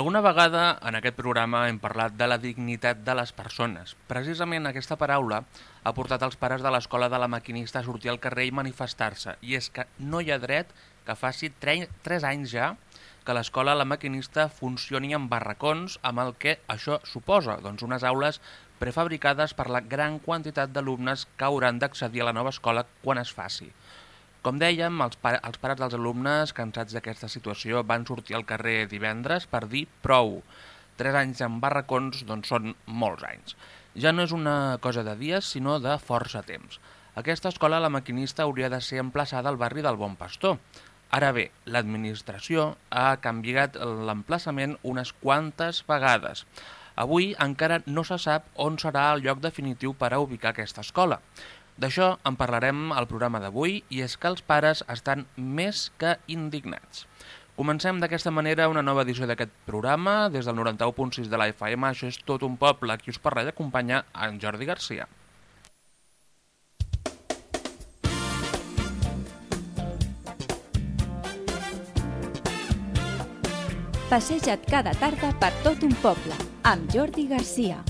Alguna vegada en aquest programa hem parlat de la dignitat de les persones. Precisament aquesta paraula ha portat els pares de l'escola de la maquinista a sortir al carrer i manifestar-se. I és que no hi ha dret que faci 3 anys ja que l'escola La Maquinista funcioni en barracons amb el que això suposa, doncs unes aules prefabricades per la gran quantitat d'alumnes que hauran d'accedir a la nova escola quan es faci. Com dèiem, els, pare, els pares dels alumnes, cansats d'aquesta situació, van sortir al carrer divendres per dir prou. Tres anys en barracons doncs, són molts anys. Ja no és una cosa de dies, sinó de força temps. Aquesta escola, la maquinista, hauria de ser emplaçada al barri del Bon Pastor. Ara bé, l'administració ha canviat l'emplaçament unes quantes vegades. Avui encara no se sap on serà el lloc definitiu per a ubicar aquesta escola. D'això en parlarem al programa d'avui i és que els pares estan més que indignats. Comencem d'aquesta manera una nova edició d'aquest programa. Des del 91.6 de la FM, això és tot un poble. Qui us parla i acompanya en Jordi Garcia. Passeja't cada tarda per tot un poble, amb Jordi Garcia.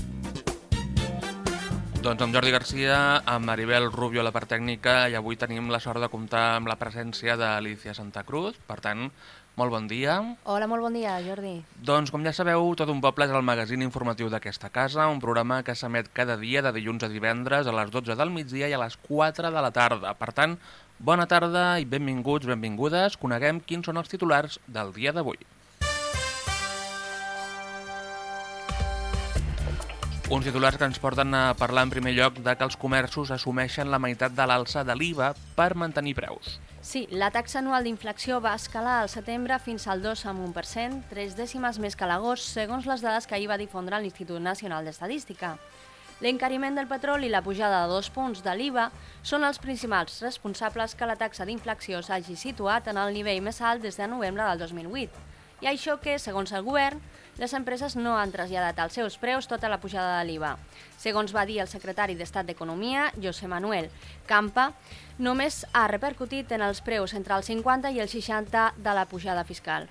Doncs amb Jordi Garcia, amb Maribel Rubio a la part tècnica i avui tenim la sort de comptar amb la presència d'Alicia Santa Cruz. Per tant, molt bon dia. Hola, molt bon dia, Jordi. Doncs, com ja sabeu, Tot un poble és el magazín informatiu d'aquesta casa, un programa que s'emet cada dia de dilluns a divendres a les 12 del migdia i a les 4 de la tarda. Per tant, bona tarda i benvinguts, benvingudes. Coneguem quins són els titulars del dia d'avui. Uns titulars que ens porten a parlar en primer lloc de que els comerços assumeixen la meitat de l'alça de l'IVA per mantenir preus. Sí, la taxa anual d'inflació va escalar al setembre fins al 2,1%, tres dècimes més que l'agost, segons les dades que ahir va difondre l'Institut Nacional d'Estadística. L'encariment del petroli i la pujada de dos punts de l'IVA són els principals responsables que la taxa d'inflació s'hagi situat en el nivell més alt des de novembre del 2008. I això que, segons el govern, les empreses no han traslladat als seus preus tota la pujada de l'IVA. Segons va dir el secretari d'Estat d'Economia, José Manuel Campa, només ha repercutit en els preus entre el 50 i el 60 de la pujada fiscal.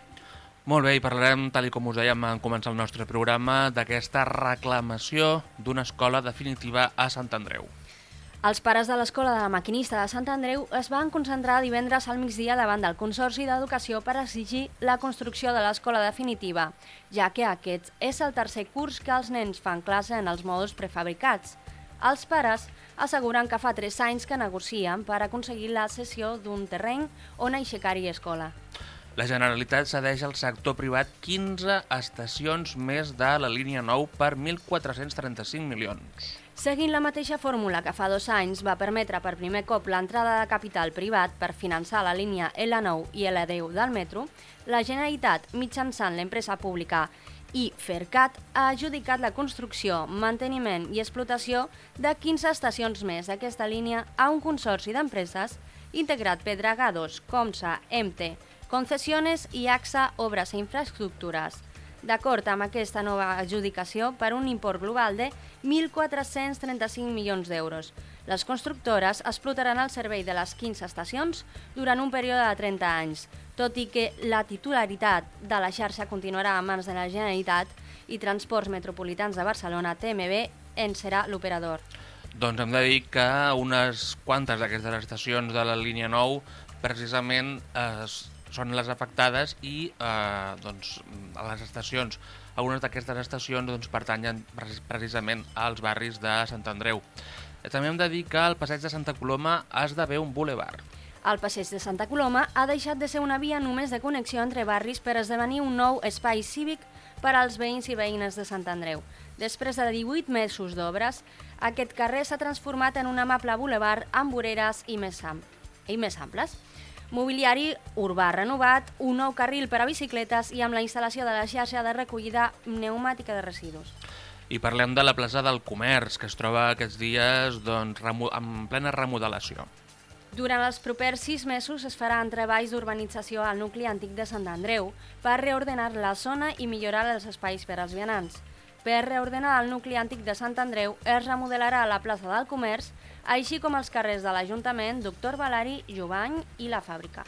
Molt bé, i parlarem, tal com us dèiem en començar el nostre programa, d'aquesta reclamació d'una escola definitiva a Sant Andreu. Els pares de l'Escola de la Maquinista de Sant Andreu es van concentrar divendres al migdia davant del Consorci d'Educació per exigir la construcció de l'escola definitiva, ja que aquest és el tercer curs que els nens fan classe en els mòduls prefabricats. Els pares asseguren que fa tres anys que negocien per aconseguir la cessió d'un terreny on aixecar-hi escola. La Generalitat cedeix al sector privat 15 estacions més de la línia 9 per 1.435 milions. Seguint la mateixa fórmula que fa dos anys va permetre per primer cop l'entrada de capital privat per finançar la línia L9 i L10 del metro, la Generalitat, mitjançant l'empresa pública i Fercat, ha adjudicat la construcció, manteniment i explotació de 15 estacions més d'aquesta línia a un consorci d'empreses integrat per Dragados, Comsa, EMTE, Concesiones i AXA Obres i Infraestructures. D'acord amb aquesta nova adjudicació per un import global de 1.435 milions d'euros. Les constructores explotaran el servei de les 15 estacions durant un període de 30 anys, tot i que la titularitat de la xarxa continuarà a mans de la Generalitat i Transports Metropolitans de Barcelona, TMB, en serà l'operador. Doncs hem de dir que unes quantes d'aquestes estacions de la línia 9 precisament eh, són les afectades i eh, doncs, a les estacions algunes d'aquestes estacions doncs, pertanyen precisament als barris de Sant Andreu. També hem de dir que el passeig de Santa Coloma esdevé un boulevard. El passeig de Santa Coloma ha deixat de ser una via només de connexió entre barris per esdevenir un nou espai cívic per als veïns i veïnes de Sant Andreu. Després de 18 mesos d'obres, aquest carrer s'ha transformat en un amable boulevard amb voreres i més, am i més amples mobiliari urbà renovat, un nou carril per a bicicletes i amb la instal·lació de la xarxa de recollida pneumàtica de residus. I parlem de la plaça del Comerç, que es troba aquests dies doncs, en plena remodelació. Durant els propers sis mesos es faran treballs d'urbanització al nucli antic de Sant Andreu per reordenar la zona i millorar els espais per als vianants. Per reordenar el nucli antic de Sant Andreu es remodelarà la plaça del Comerç així com els carrers de l'Ajuntament, Doctor Valari, Jovany i la Fàbrica.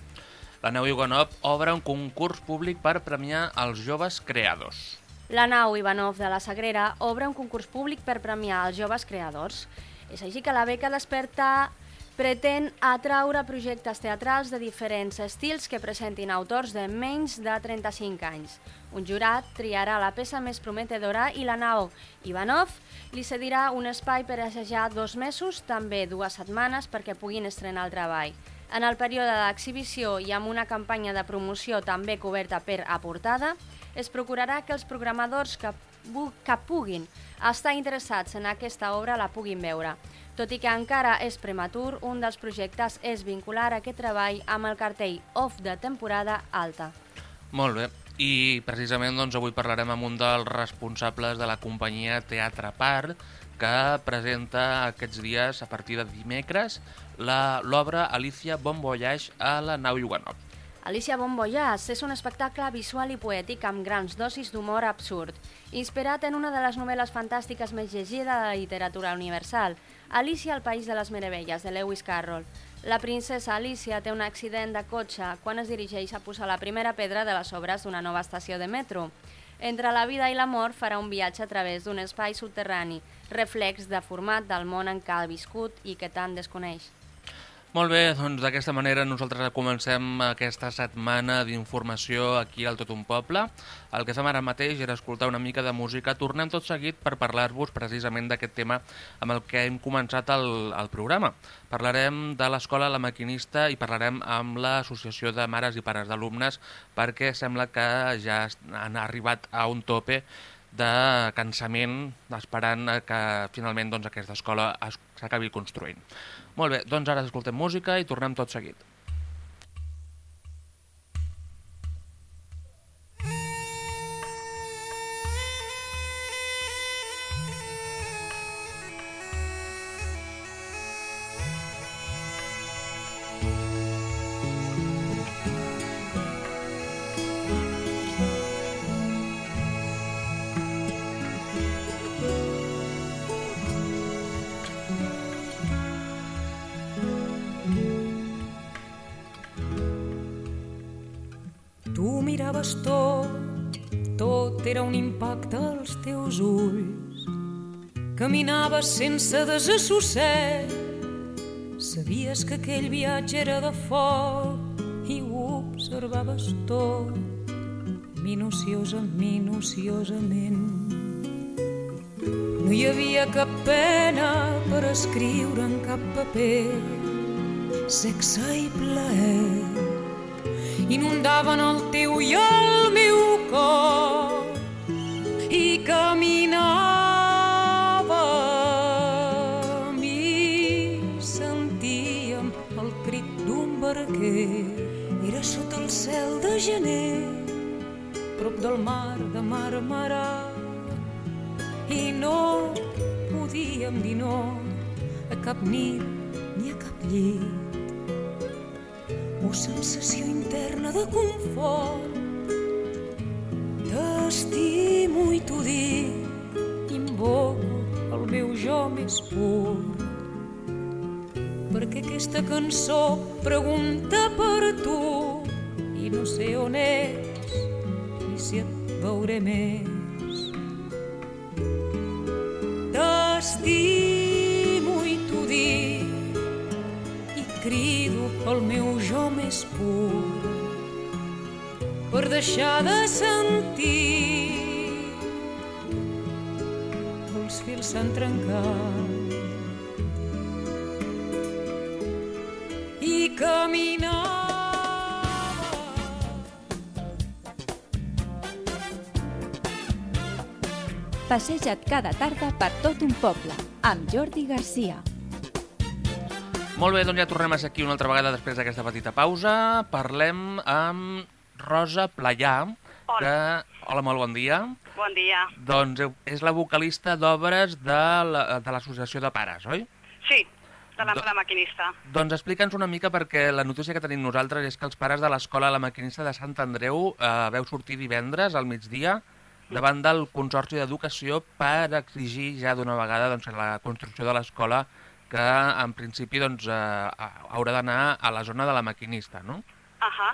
la nau Ivanov obre un concurs públic per premiar els joves creadors. La nau Ivanov de la Sagrera obre un concurs públic per premiar els joves creadors. És així que la beca Desperta pretén atraure projectes teatrals de diferents estils que presentin autors de menys de 35 anys. Un jurat triarà la peça més prometedora i la nau Ivanov li cedirà un espai per assajar dos mesos, també dues setmanes, perquè puguin estrenar el treball. En el període d'exhibició i amb una campanya de promoció també coberta per aportada, es procurarà que els programadors que, que puguin estar interessats en aquesta obra la puguin veure. Tot i que encara és prematur, un dels projectes és vincular aquest treball amb el cartell off de temporada alta. Molt bé. I precisament doncs, avui parlarem amb un dels responsables de la companyia Teatre Part, que presenta aquests dies, a partir de dimecres, l'obra Alicia Bon Voyage a la nau Iwanov. Alicia Bon Voyage és un espectacle visual i poètic amb grans dosis d'humor absurd, inspirat en una de les novel·les fantàstiques més llegides de la literatura universal, Alicia al País de les Meravelles, de Lewis Carroll. La princesa Alicia té un accident de cotxe quan es dirigeix a posar la primera pedra de les obres d'una nova estació de metro. Entre la vida i la mort farà un viatge a través d'un espai subterrani, reflex de format del món en què ha viscut i que tant desconeix. Molt bé, doncs d'aquesta manera nosaltres comencem aquesta setmana d'informació aquí al Tot un Poble. El que fem ara mateix era escoltar una mica de música. Tornem tot seguit per parlar-vos precisament d'aquest tema amb el que hem començat el, el programa. Parlarem de l'escola La Maquinista i parlarem amb l'Associació de Mares i Pares d'Alumnes perquè sembla que ja han arribat a un tope de cansament esperant que finalment doncs, aquesta escola s'acabi construint. Molt bé, doncs ara escoltem música i tornem tot seguit. Miraves tot, tot era un impacte als teus ulls. Caminaves sense desassosseig, sabies que aquell viatge era de foc i ho observaves tot, minuciosa, minuciosament. No hi havia cap pena per escriure en cap paper, sexe i plaer inundaven el teu i el meu cor i caminàvem i sentíem el crit d'un barquer era sota el cel de gener prop del mar de Marmarà. I no podíem dir no a cap nit ni a cap llit o sensació interna de confort. T'estimo i t'ho dic, invoco el meu jo més pur. Perquè aquesta cançó pregunta per tu i no sé on és ni si et veuré més. T'estimo el meu jo més pur per deixar de sentir els fils s'han trencat i caminar Passeja't cada tarda per tot un poble amb Jordi Garcia. Molt bé, doncs ja tornem a ser aquí una altra vegada després d'aquesta petita pausa. Parlem amb Rosa Playà, Hola. que... Hola, molt bon dia. Bon dia. Doncs és la vocalista d'obres de l'Associació la, de Pares, oi? Sí, de la, la maquinista. Doncs explica'ns una mica perquè la notícia que tenim nosaltres és que els pares de l'escola La Maquinista de Sant Andreu eh, veu sortir divendres al migdia davant del Consorci d'Educació per exigir ja d'una vegada doncs, la construcció de l'escola que en principi doncs, eh, haurà d'anar a la zona de la maquinista, no? Ahà,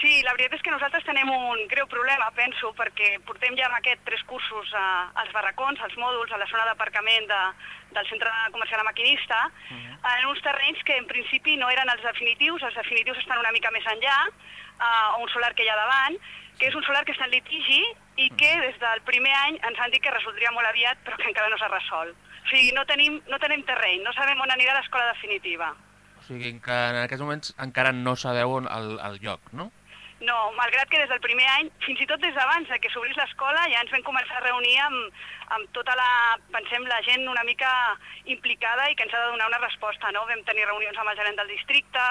Sí, la veritat és que nosaltres tenim un greu problema, penso, perquè portem ja aquest tres cursos a, als barracons, als mòduls, a la zona d'aparcament de, del centre comercial maquinista, uh -huh. en uns terrenys que en principi no eren els definitius, els definitius estan una mica més enllà, uh, un solar que hi ha davant, que és un solar que està en litigi i que des del primer any ens han dit que resoldria molt aviat, però que encara no s'ha resolt. Sigui, no tenim, no tenim terreny, no sabem on anirà l'escola definitiva. O sigui que en aquests moments encara no sabeu on- el, el lloc, no? No, malgrat que des del primer any, fins i tot des d'abans de que s'obrís l'escola, ja ens vam començar a reunir amb, amb tota la, pensem, la gent una mica implicada i que ens ha de donar una resposta, no? Vam tenir reunions amb el gerent del districte,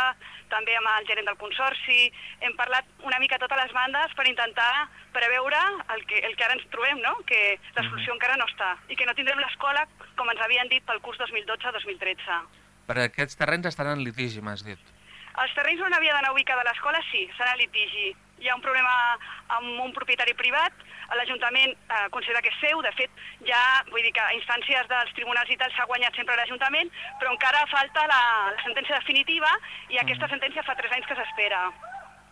també amb el gerent del consorci, hem parlat una mica a totes les bandes per intentar preveure el que, el que ara ens trobem, no? Que la solució encara no està i que no tindrem l'escola com ens havien dit pel curs 2012-2013. Perquè aquests terrenys estan en litigi, m'has dit. Els terrenys on havia d'anar ubicada l'escola, sí, serà litigi. Hi ha un problema amb un propietari privat, l'Ajuntament eh, considera que és seu, de fet, ja, vull dir que a instàncies dels tribunals i tal s'ha guanyat sempre l'Ajuntament, però encara falta la, la sentència definitiva i aquesta sentència fa tres anys que s'espera.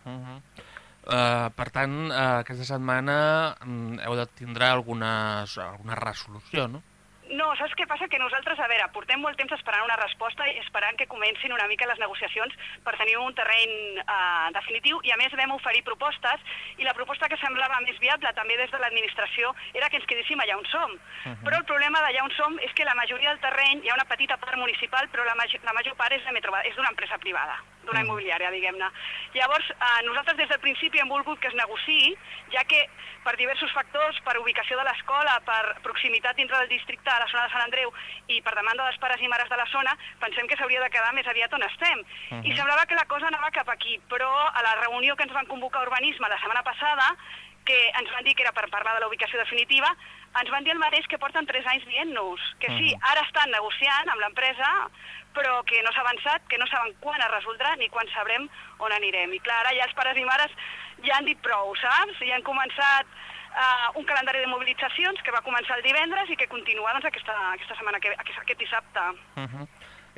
Uh -huh. uh, per tant, uh, aquesta setmana mm, heu de tindre alguna, alguna resolució, no? No, saps què passa? Que nosaltres, a veure, portem molt temps esperant una resposta i esperant que comencin una mica les negociacions per tenir un terreny eh, definitiu i, a més, vam oferir propostes i la proposta que semblava més viable també des de l'administració era que ens quedéssim allà on som. Uh -huh. Però el problema d'allà on som és que la majoria del terreny, hi ha una petita part municipal, però la, maj la major part és d'una empresa privada, d'una Mhm. immobiliària, diguem-ne. Llavors, eh, nosaltres des del principi hem volgut que es negociï, ja que per diversos factors, per ubicació de l'escola, per proximitat dintre del districte a la zona de Sant Andreu i per demanda dels pares i mares de la zona, pensem que s'hauria de quedar més aviat on estem. Uh -huh. I semblava que la cosa anava cap aquí, però a la reunió que ens van convocar a Urbanisme la setmana passada, que ens van dir que era per parlar de la ubicació definitiva, ens van dir el mateix que porten tres anys dient-nos, que sí, ara estan negociant amb l'empresa, però que no s'ha avançat, que no saben quan es resoldrà ni quan sabrem on anirem. I clar, ara ja els pares i mares ja han dit prou, saps? I han començat uh, un calendari de mobilitzacions que va començar el divendres i que continua doncs, aquesta, aquesta setmana, que, aquest, aquest dissabte. Uh -huh.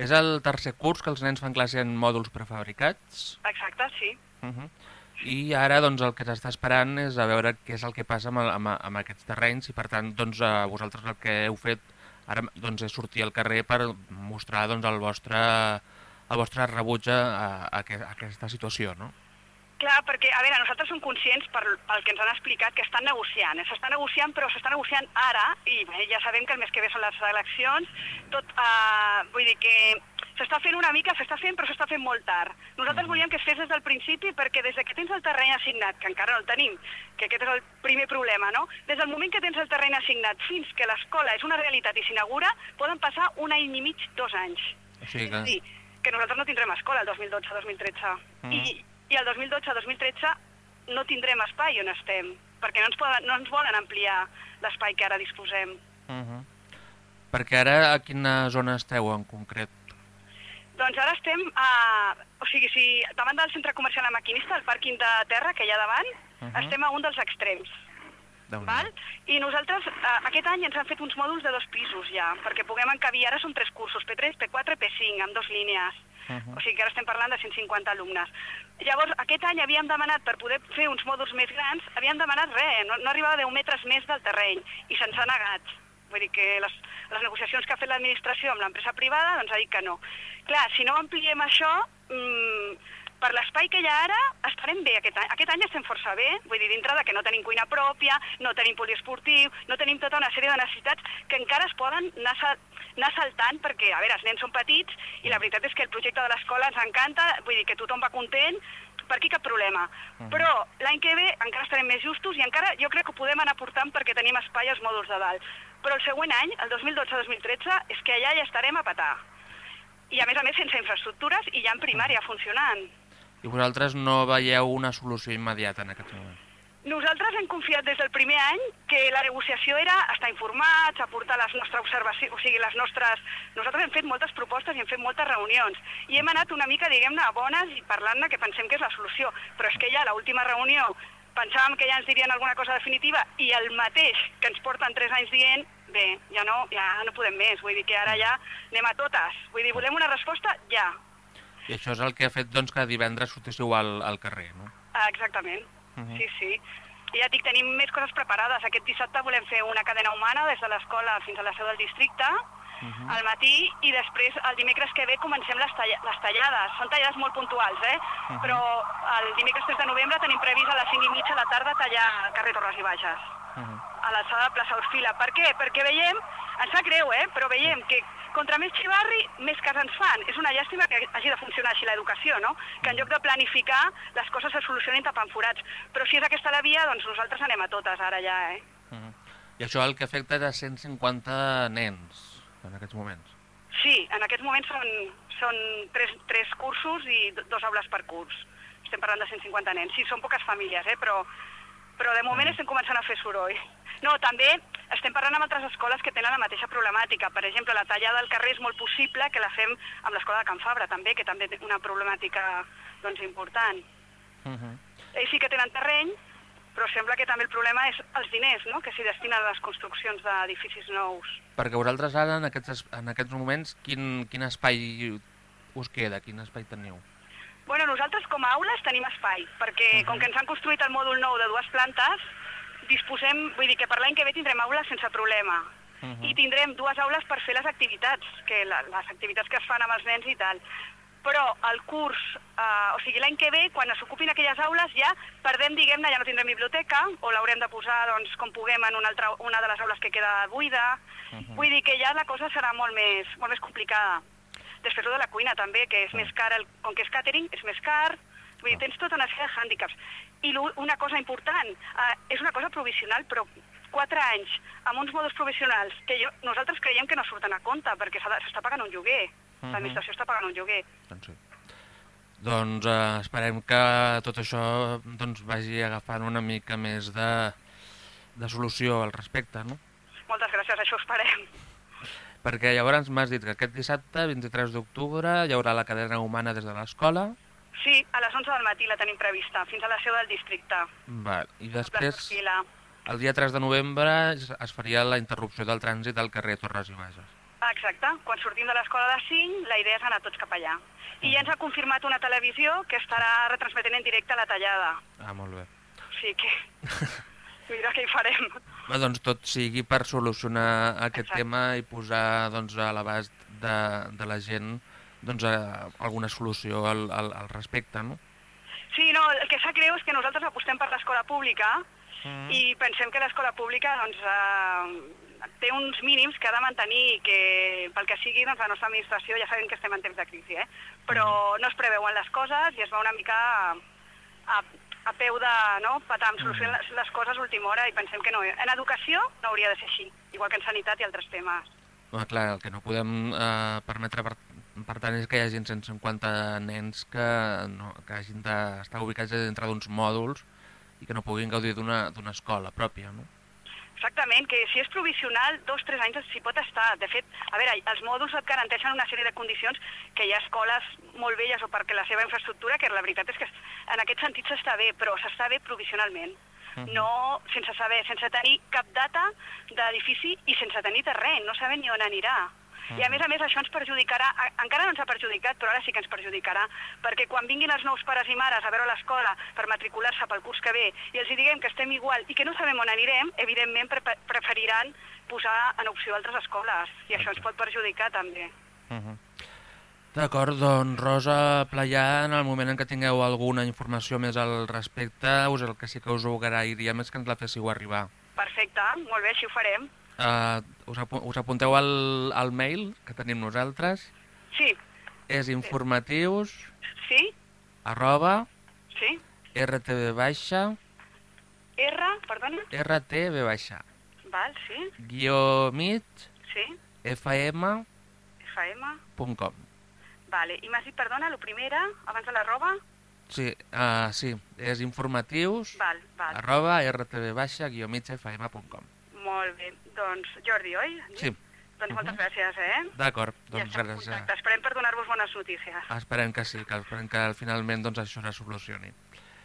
És el tercer curs que els nens fan classe en mòduls prefabricats Exacte, sí. uh -huh. I ara doncs, el que s'està esperant és a veure què és el que passa amb, amb, amb aquests terrenys i per tant doncs, eh, vosaltres el que heu fet ara doncs, és sortir al carrer per mostrar doncs, el vostre el vostre rebuig a, a, a aquesta situació, no? Clar, perquè, a veure, nosaltres som conscients per, pel que ens han explicat que estan negociant. eh? S'està negociant, però s'està negociant ara, i bé, ja sabem que el mes que ve són les eleccions, tot, eh, vull dir que s'està fent una mica, s'està fent, però s'està fent molt tard. Nosaltres volíem que es fes des del principi perquè des de que tens el terreny assignat, que encara no el tenim, que aquest és el primer problema, no? Des del moment que tens el terreny assignat fins que l'escola és una realitat i s'inaugura, poden passar un any i mig, dos anys. O sigui que... dir, que nosaltres no tindrem escola el 2012-2013. Mm. I, I el 2012-2013 no tindrem espai on estem, perquè no ens, poden, no ens volen ampliar l'espai que ara disposem. Uh -huh. Perquè ara a quina zona esteu en concret? Doncs ara estem a... O sigui, si davant del centre comercial La Maquinista, el pàrquing de terra que hi ha davant, Uh uh -huh. estem a un dels extrems. Val? I nosaltres eh, aquest any ens han fet uns mòduls de dos pisos ja, perquè puguem encabir, ara són tres cursos, P3, P4 i P5, amb dos línies. Uh -huh. O sigui que ara estem parlant de 150 alumnes. Llavors, aquest any havíem demanat, per poder fer uns mòduls més grans, havíem demanat res, no, no arribava a 10 metres més del terreny, i se'ns ha negat. Vull dir que les, les negociacions que ha fet l'administració amb l'empresa privada doncs ha dit que no. Clar, si no ampliem això, mmm, per l'espai que hi ha ara estarem bé aquest any. Aquest any estem força bé, vull dir, dintre de que no tenim cuina pròpia, no tenim poliesportiu, no tenim tota una sèrie de necessitats que encara es poden anar, anar saltant perquè, a veure, els nens són petits i la veritat és que el projecte de l'escola ens encanta, vull dir que tothom va content, per aquí cap problema. Però l'any que ve encara estarem més justos i encara jo crec que ho podem anar portant perquè tenim espai als mòduls de dalt. Però el següent any, el 2012-2013, és que allà ja estarem a petar. I a més a més sense infraestructures i ja en primària funcionant. I vosaltres no veieu una solució immediata en aquest moment? Nosaltres hem confiat des del primer any que la negociació era estar informats, aportar les nostres observacions, o sigui, les nostres... Nosaltres hem fet moltes propostes i hem fet moltes reunions i hem anat una mica, diguem-ne, a bones i parlant-ne que pensem que és la solució. Però és que ja l'última reunió pensàvem que ja ens dirien alguna cosa definitiva i el mateix que ens porten tres anys dient, bé, ja no, ja no podem més, vull dir que ara ja anem a totes. Vull dir, volem una resposta ja. I això és el que ha fet doncs, que divendres sortíssiu al, al carrer, no? Exactament, Uh -huh. sí, sí. I ja et dic, tenim més coses preparades. Aquest dissabte volem fer una cadena humana des de l'escola fins a la seu del districte, Mhm. al matí, i després el dimecres que ve comencem les, talla les tallades. Són tallades molt puntuals, eh? Mhm. Però el dimecres 3 de novembre tenim previst a les 5 i mitja de la tarda tallar el carrer Torres i Bages Uh -huh. a l'alçada de plaça Orfila. Per què? Perquè veiem, ens sap greu, eh? però veiem que contra més xivarri, més cas ens fan. És una llàstima que hagi de funcionar així l'educació, no? Que en lloc de planificar, les coses se solucionin tapant forats. Però si és aquesta la via, doncs nosaltres anem a totes ara ja, eh? Uh -huh. I això el que afecta és a 150 nens en aquests moments. Sí, en aquests moments són, són tres, tres cursos i do- dos aules per curs. Estem parlant de 150 nens. Sí, són poques famílies, eh? però, però de moment estem començant a fer soroll. No, també estem parlant amb altres escoles que tenen la mateixa problemàtica. Per exemple, la tallada del carrer és molt possible que la fem amb l'escola de Can Fabra, també, que també té una problemàtica doncs, important. Uh -huh. Ells sí que tenen terreny, però sembla que també el problema és els diners, no?, que s'hi destinen a les construccions d'edificis nous. Perquè vosaltres ara, en aquests, es- en aquests moments, quin, quin espai us queda? Quin espai teniu? Bueno, nosaltres com a aules tenim espai, perquè com que ens han construït el mòdul nou de dues plantes, disposem, vull dir que per l'any que ve tindrem aules sense problema. Uh -huh. I tindrem dues aules per fer les activitats, que la, les activitats que es fan amb els nens i tal. Però el curs, eh, o sigui, l'any que ve, quan s'ocupin aquelles aules, ja perdem, diguem-ne, ja no tindrem biblioteca, o l'haurem de posar, doncs, com puguem, en una, altra, una de les aules que queda buida. Mhm. Vull dir que ja la cosa serà molt més, molt més complicada. Després de la cuina també, que és més car, el, com que és catering, és més car, vull dir, tens tota una sèrie de hàndicaps. I una cosa important, eh, és una cosa provisional, però quatre anys amb uns mòduls provisionals que jo, nosaltres creiem que no surten a compte perquè s'està pagant un lloguer. Mhm. L'administració està pagant un lloguer. Doncs sí. Doncs eh, esperem que tot això doncs, vagi agafant una mica més de, de solució al respecte, no? Moltes gràcies, això esperem. Perquè llavors m'has dit que aquest dissabte, 23 d'octubre, hi haurà la cadena humana des de l'escola, Sí, a les 11 del matí la tenim prevista, fins a la seu del districte. Val. i després, el dia 3 de novembre, es faria la interrupció del trànsit al carrer Torres i Bages. Exacte, quan sortim de l'escola de 5, la idea és anar tots cap allà. I ja ens ha confirmat una televisió que estarà retransmetent en directe la tallada. Ah, molt bé. O sigui que... Mira què hi farem. Bé, doncs tot sigui per solucionar aquest Exacte. tema i posar doncs, a l'abast de, de la gent doncs, a, alguna solució al, al, al respecte, no? Sí, no, el que sap greu és que nosaltres apostem per l'escola pública Mm. i pensem que l'escola pública doncs, eh, té uns mínims que ha de mantenir i que pel que sigui doncs, la nostra administració ja sabem que estem en temps de crisi, eh? però no es preveuen les coses i es va una mica a, a, a peu de no, patar, amb solucionar les, les coses a última hora i pensem que no. En educació no hauria de ser així, igual que en sanitat i altres temes. Home, clar, el que no podem eh, permetre, per, per tant, és que hi hagin 150 nens que, no, que hagin d'estar ubicats dintre d'uns mòduls i que no puguin gaudir d'una escola pròpia, no? Exactament, que si és provisional, dos o tres anys s'hi pot estar. De fet, a veure, els mòduls et garanteixen una sèrie de condicions que hi ha escoles molt velles o perquè la seva infraestructura, que la veritat és que en aquest sentit s'està bé, però s'està bé provisionalment. Mhm. No sense saber, sense tenir cap data d'edifici i sense tenir terreny, no sabem ni on anirà. I a més a més això ens perjudicarà, encara no ens ha perjudicat, però ara sí que ens perjudicarà, perquè quan vinguin els nous pares i mares a veure l'escola per matricular-se pel curs que ve i els diguem que estem igual i que no sabem on anirem, evidentment pre preferiran posar en opció altres escoles i això ens pot perjudicar també. Uh -huh. D'acord, doncs Rosa Playà, en el moment en què tingueu alguna informació més al respecte, us el que sí que us ho agrairia més que ens la féssiu arribar. Perfecte, molt bé, així ho farem. Uh, us, apu us apunteu al, al mail que tenim nosaltres, Sí, és informatius sí, arroba sí. rtb baixa. R, perdona, rtb baixa. Val, sí, guió mig sí, fm.com FM, vale. I m'has dit, perdona, la primera, abans de l'arroba? sí, uh, sí, és informatius Val, val. arroba rtb Molt bé. Doncs Jordi, oi? Sí. Doncs moltes Mhm. gràcies, eh? D'acord, ja doncs en gràcies. contacte. Esperem per donar-vos bones notícies. Esperem que sí, que esperem que finalment doncs, això se solucioni.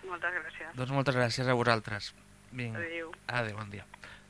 Moltes gràcies. Doncs moltes gràcies a vosaltres. Vinga. Adéu. Adéu, bon dia.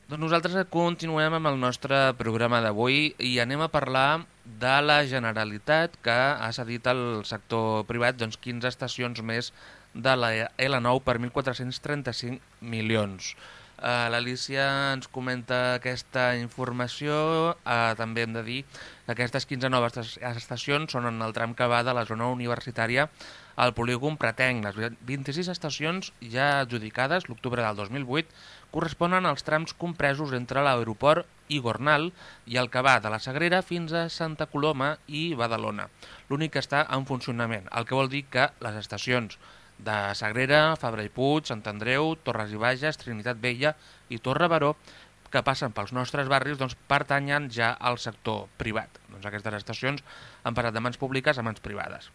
Doncs nosaltres continuem amb el nostre programa d'avui i anem a parlar de la Generalitat que ha cedit al sector privat doncs, 15 estacions més de la L9 per 1.435 milions. Uh, L'Alicia ens comenta aquesta informació. Uh, també hem de dir que aquestes 15 noves estacions són en el tram que va de la zona universitària al polígon Pretenc. Les 26 estacions ja adjudicades l'octubre del 2008 corresponen als trams compresos entre l'aeroport i Gornal i el que va de la Sagrera fins a Santa Coloma i Badalona. L'únic que està en funcionament, el que vol dir que les estacions de Sagrera, Fabra i Puig, Sant Andreu, Torres i Bages, Trinitat Vella i Torre Baró, que passen pels nostres barris, doncs, pertanyen ja al sector privat. Doncs aquestes estacions han passat de mans públiques a mans privades.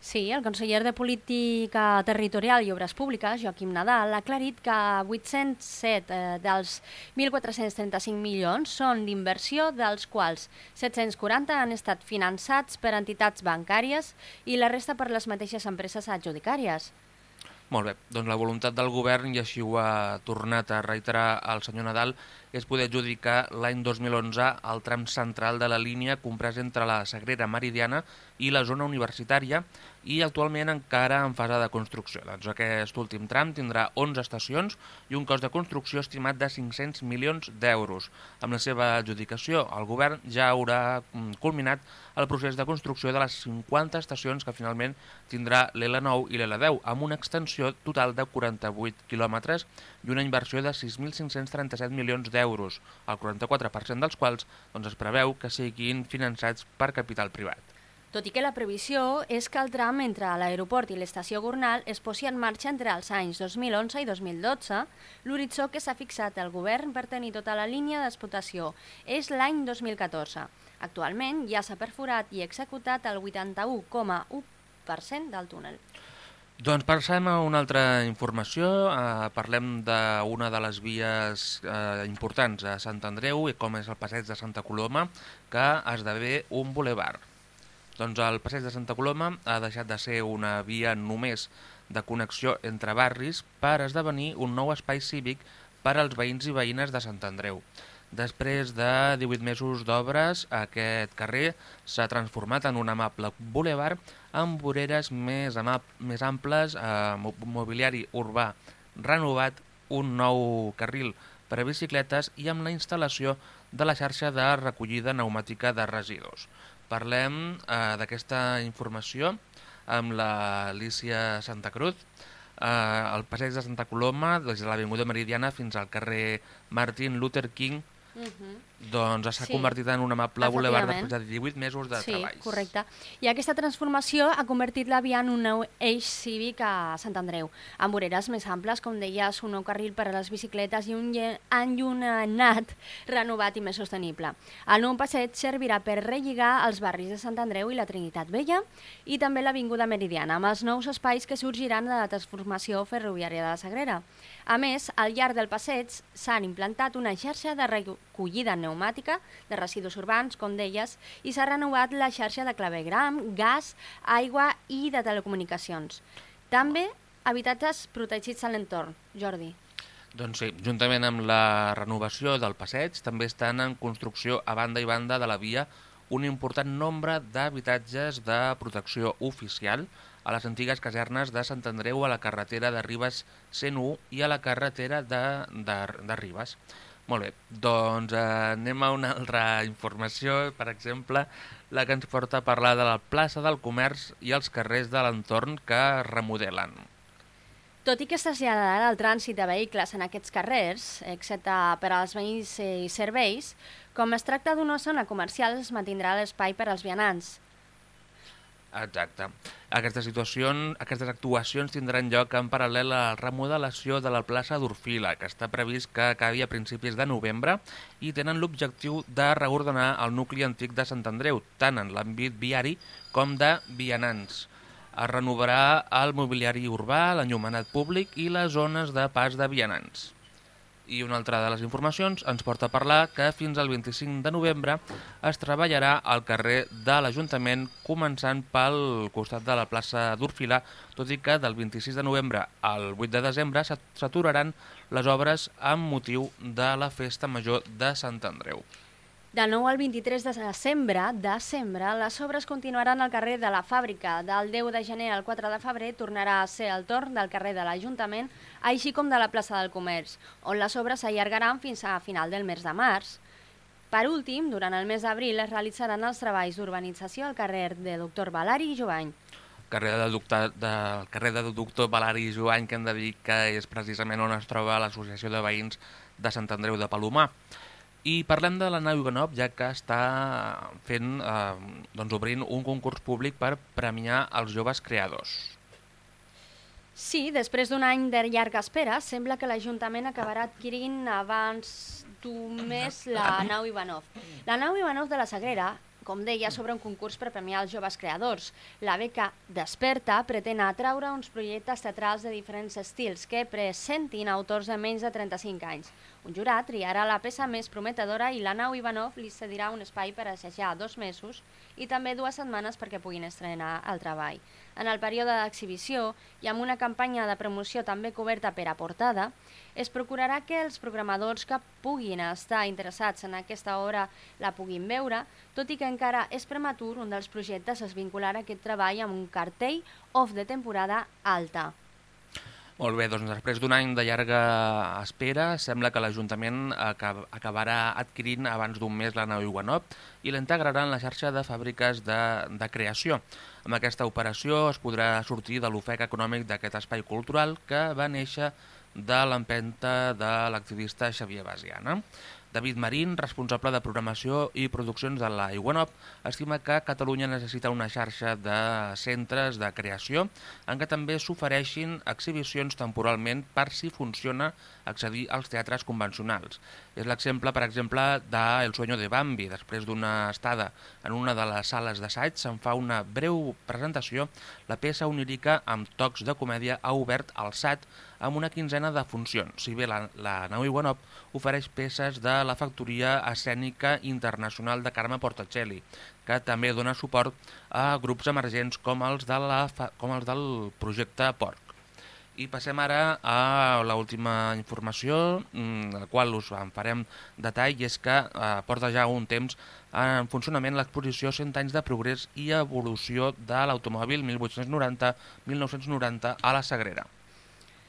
Sí, el conseller de Política Territorial i Obres Públiques, Joaquim Nadal, ha aclarit que 807 eh, dels 1.435 milions són d'inversió, dels quals 740 han estat finançats per entitats bancàries i la resta per les mateixes empreses adjudicàries. Molt bé, doncs la voluntat del govern, i així ho ha tornat a reiterar el senyor Nadal, és poder adjudicar l'any 2011 el tram central de la línia comprès entre la Sagrera Meridiana i la zona universitària i actualment encara en fase de construcció. Doncs aquest últim tram tindrà 11 estacions i un cost de construcció estimat de 500 milions d'euros. Amb la seva adjudicació, el govern ja haurà mm, culminat el procés de construcció de les 50 estacions que finalment tindrà l'L9 i l'L10, amb una extensió total de 48 quilòmetres i una inversió de 6.537 milions d'euros, el 44% dels quals doncs, es preveu que siguin finançats per capital privat. Tot i que la previsió és que el tram entre l'aeroport i l'estació Gornal es posi en marxa entre els anys 2011 i 2012, l'horitzó que s'ha fixat el govern per tenir tota la línia d'explotació és l'any 2014. Actualment ja s'ha perforat i executat el 81,1% del túnel. Doncs passem a una altra informació. Eh, parlem d'una de les vies eh, importants a Sant Andreu, com és el passeig de Santa Coloma, que esdevé un bulevard. Doncs el passeig de Santa Coloma ha deixat de ser una via només de connexió entre barris per esdevenir un nou espai cívic per als veïns i veïnes de Sant Andreu. Després de 18 mesos d'obres, aquest carrer s'ha transformat en un amable boulevard amb voreres més, més amples, eh, mobiliari urbà renovat, un nou carril per a bicicletes i amb la instal·lació de la xarxa de recollida pneumàtica de residus. Parlem eh, d'aquesta informació amb l'Alicia Santa Cruz, eh, el passeig de Santa Coloma, des de l'Avinguda Meridiana fins al carrer Martin Luther King, uh -huh. Doncs s'ha sí. convertit en un amable boulevard després de 18 mesos de sí, treballs. Sí, correcte. I aquesta transformació ha convertit la via en un nou eix cívic a Sant Andreu, amb voreres més amples, com deies, un nou carril per a les bicicletes i un enllunat renovat i més sostenible. El nou passeig servirà per relligar els barris de Sant Andreu i la Trinitat Vella i també l'Avinguda Meridiana, amb els nous espais que sorgiran de la transformació ferroviària de la Sagrera. A més, al llarg del passeig s'han implantat una xarxa de recollida pneumàtica de residus urbans, com deies, i s'ha renovat la xarxa de clavegram, gas, aigua i de telecomunicacions. També habitatges protegits a l'entorn. Jordi. Doncs sí, juntament amb la renovació del passeig, també estan en construcció a banda i banda de la via un important nombre d'habitatges de protecció oficial, a les antigues casernes de Sant Andreu a la carretera de Ribes 101 i a la carretera de, de, de Ribes. Molt bé, doncs eh, anem a una altra informació, per exemple, la que ens porta a parlar de la plaça del comerç i els carrers de l'entorn que remodelen. Tot i que es traslladarà el trànsit de vehicles en aquests carrers, excepte per als veïns i serveis, com es tracta d'una zona comercial, es mantindrà l'espai per als vianants. Exacte. Aquestes, situacions, aquestes actuacions tindran lloc en paral·lel a la remodelació de la plaça d'Orfila, que està previst que acabi a principis de novembre i tenen l'objectiu de reordenar el nucli antic de Sant Andreu, tant en l'àmbit viari com de vianants. Es renovarà el mobiliari urbà, l'enllumenat públic i les zones de pas de vianants. I una altra de les informacions ens porta a parlar que fins al 25 de novembre es treballarà al carrer de l'Ajuntament començant pel costat de la plaça d'Urfila, tot i que del 26 de novembre al 8 de desembre s'aturaran les obres amb motiu de la Festa Major de Sant Andreu. De 9 al 23 de desembre, desembre, les obres continuaran al carrer de la Fàbrica. Del 10 de gener al 4 de febrer tornarà a ser el torn del carrer de l'Ajuntament, així com de la plaça del Comerç, on les obres s'allargaran fins a final del mes de març. Per últim, durant el mes d'abril es realitzaran els treballs d'urbanització al carrer de Doctor Valari i Jovany. Carrer de doctor, del carrer de doctor Valari i Joany, que hem de dir que és precisament on es troba l'Associació de Veïns de Sant Andreu de Palomar. I parlem de la nau Ivanov, ja que està fent, eh, doncs obrint un concurs públic per premiar els joves creadors. Sí, després d'un any de llarga espera, sembla que l'Ajuntament acabarà adquirint abans d'un mes la nau Ivanov. La nau Ivanov de la Sagrera com deia, sobre un concurs per premiar els joves creadors. La beca Desperta pretén atraure uns projectes teatrals de diferents estils que presentin autors de menys de 35 anys. Un jurat triarà la peça més prometedora i la nau Ivanov li cedirà un espai per assajar dos mesos i també dues setmanes perquè puguin estrenar el treball. En el període d'exhibició i amb una campanya de promoció també coberta per a portada, es procurarà que els programadors que puguin estar interessats en aquesta obra la puguin veure, tot i que encara és prematur, un dels projectes es vincularà a aquest treball amb un cartell off de temporada alta. Molt bé, doncs després d'un any de llarga espera, sembla que l'Ajuntament acabarà adquirint abans d'un mes la nau Iguanop i l'integrarà en la xarxa de fàbriques de, de creació. Amb aquesta operació es podrà sortir de l'ofec econòmic d'aquest espai cultural que va néixer de l'empenta de l'activista Xavier Basiana. David Marín, responsable de programació i produccions de la Iguanop, estima que Catalunya necessita una xarxa de centres de creació en què també s'ofereixin exhibicions temporalment per si funciona accedir als teatres convencionals. És l'exemple, per exemple, de El sueño de Bambi. Després d'una estada en una de les sales d'assaig se'n fa una breu presentació. La peça onírica amb tocs de comèdia ha obert al SAT amb una quinzena de funcions. Si bé la, la Nau Iguanop ofereix peces de la Factoria Escènica Internacional de Carme Portacelli, que també dona suport a grups emergents com els, de la, com els del projecte Porc. I passem ara a l'última informació, mm, la qual us en farem detall, i és que eh, porta ja un temps en funcionament l'exposició 100 anys de progrés i evolució de l'automòbil 1890-1990 a la Sagrera.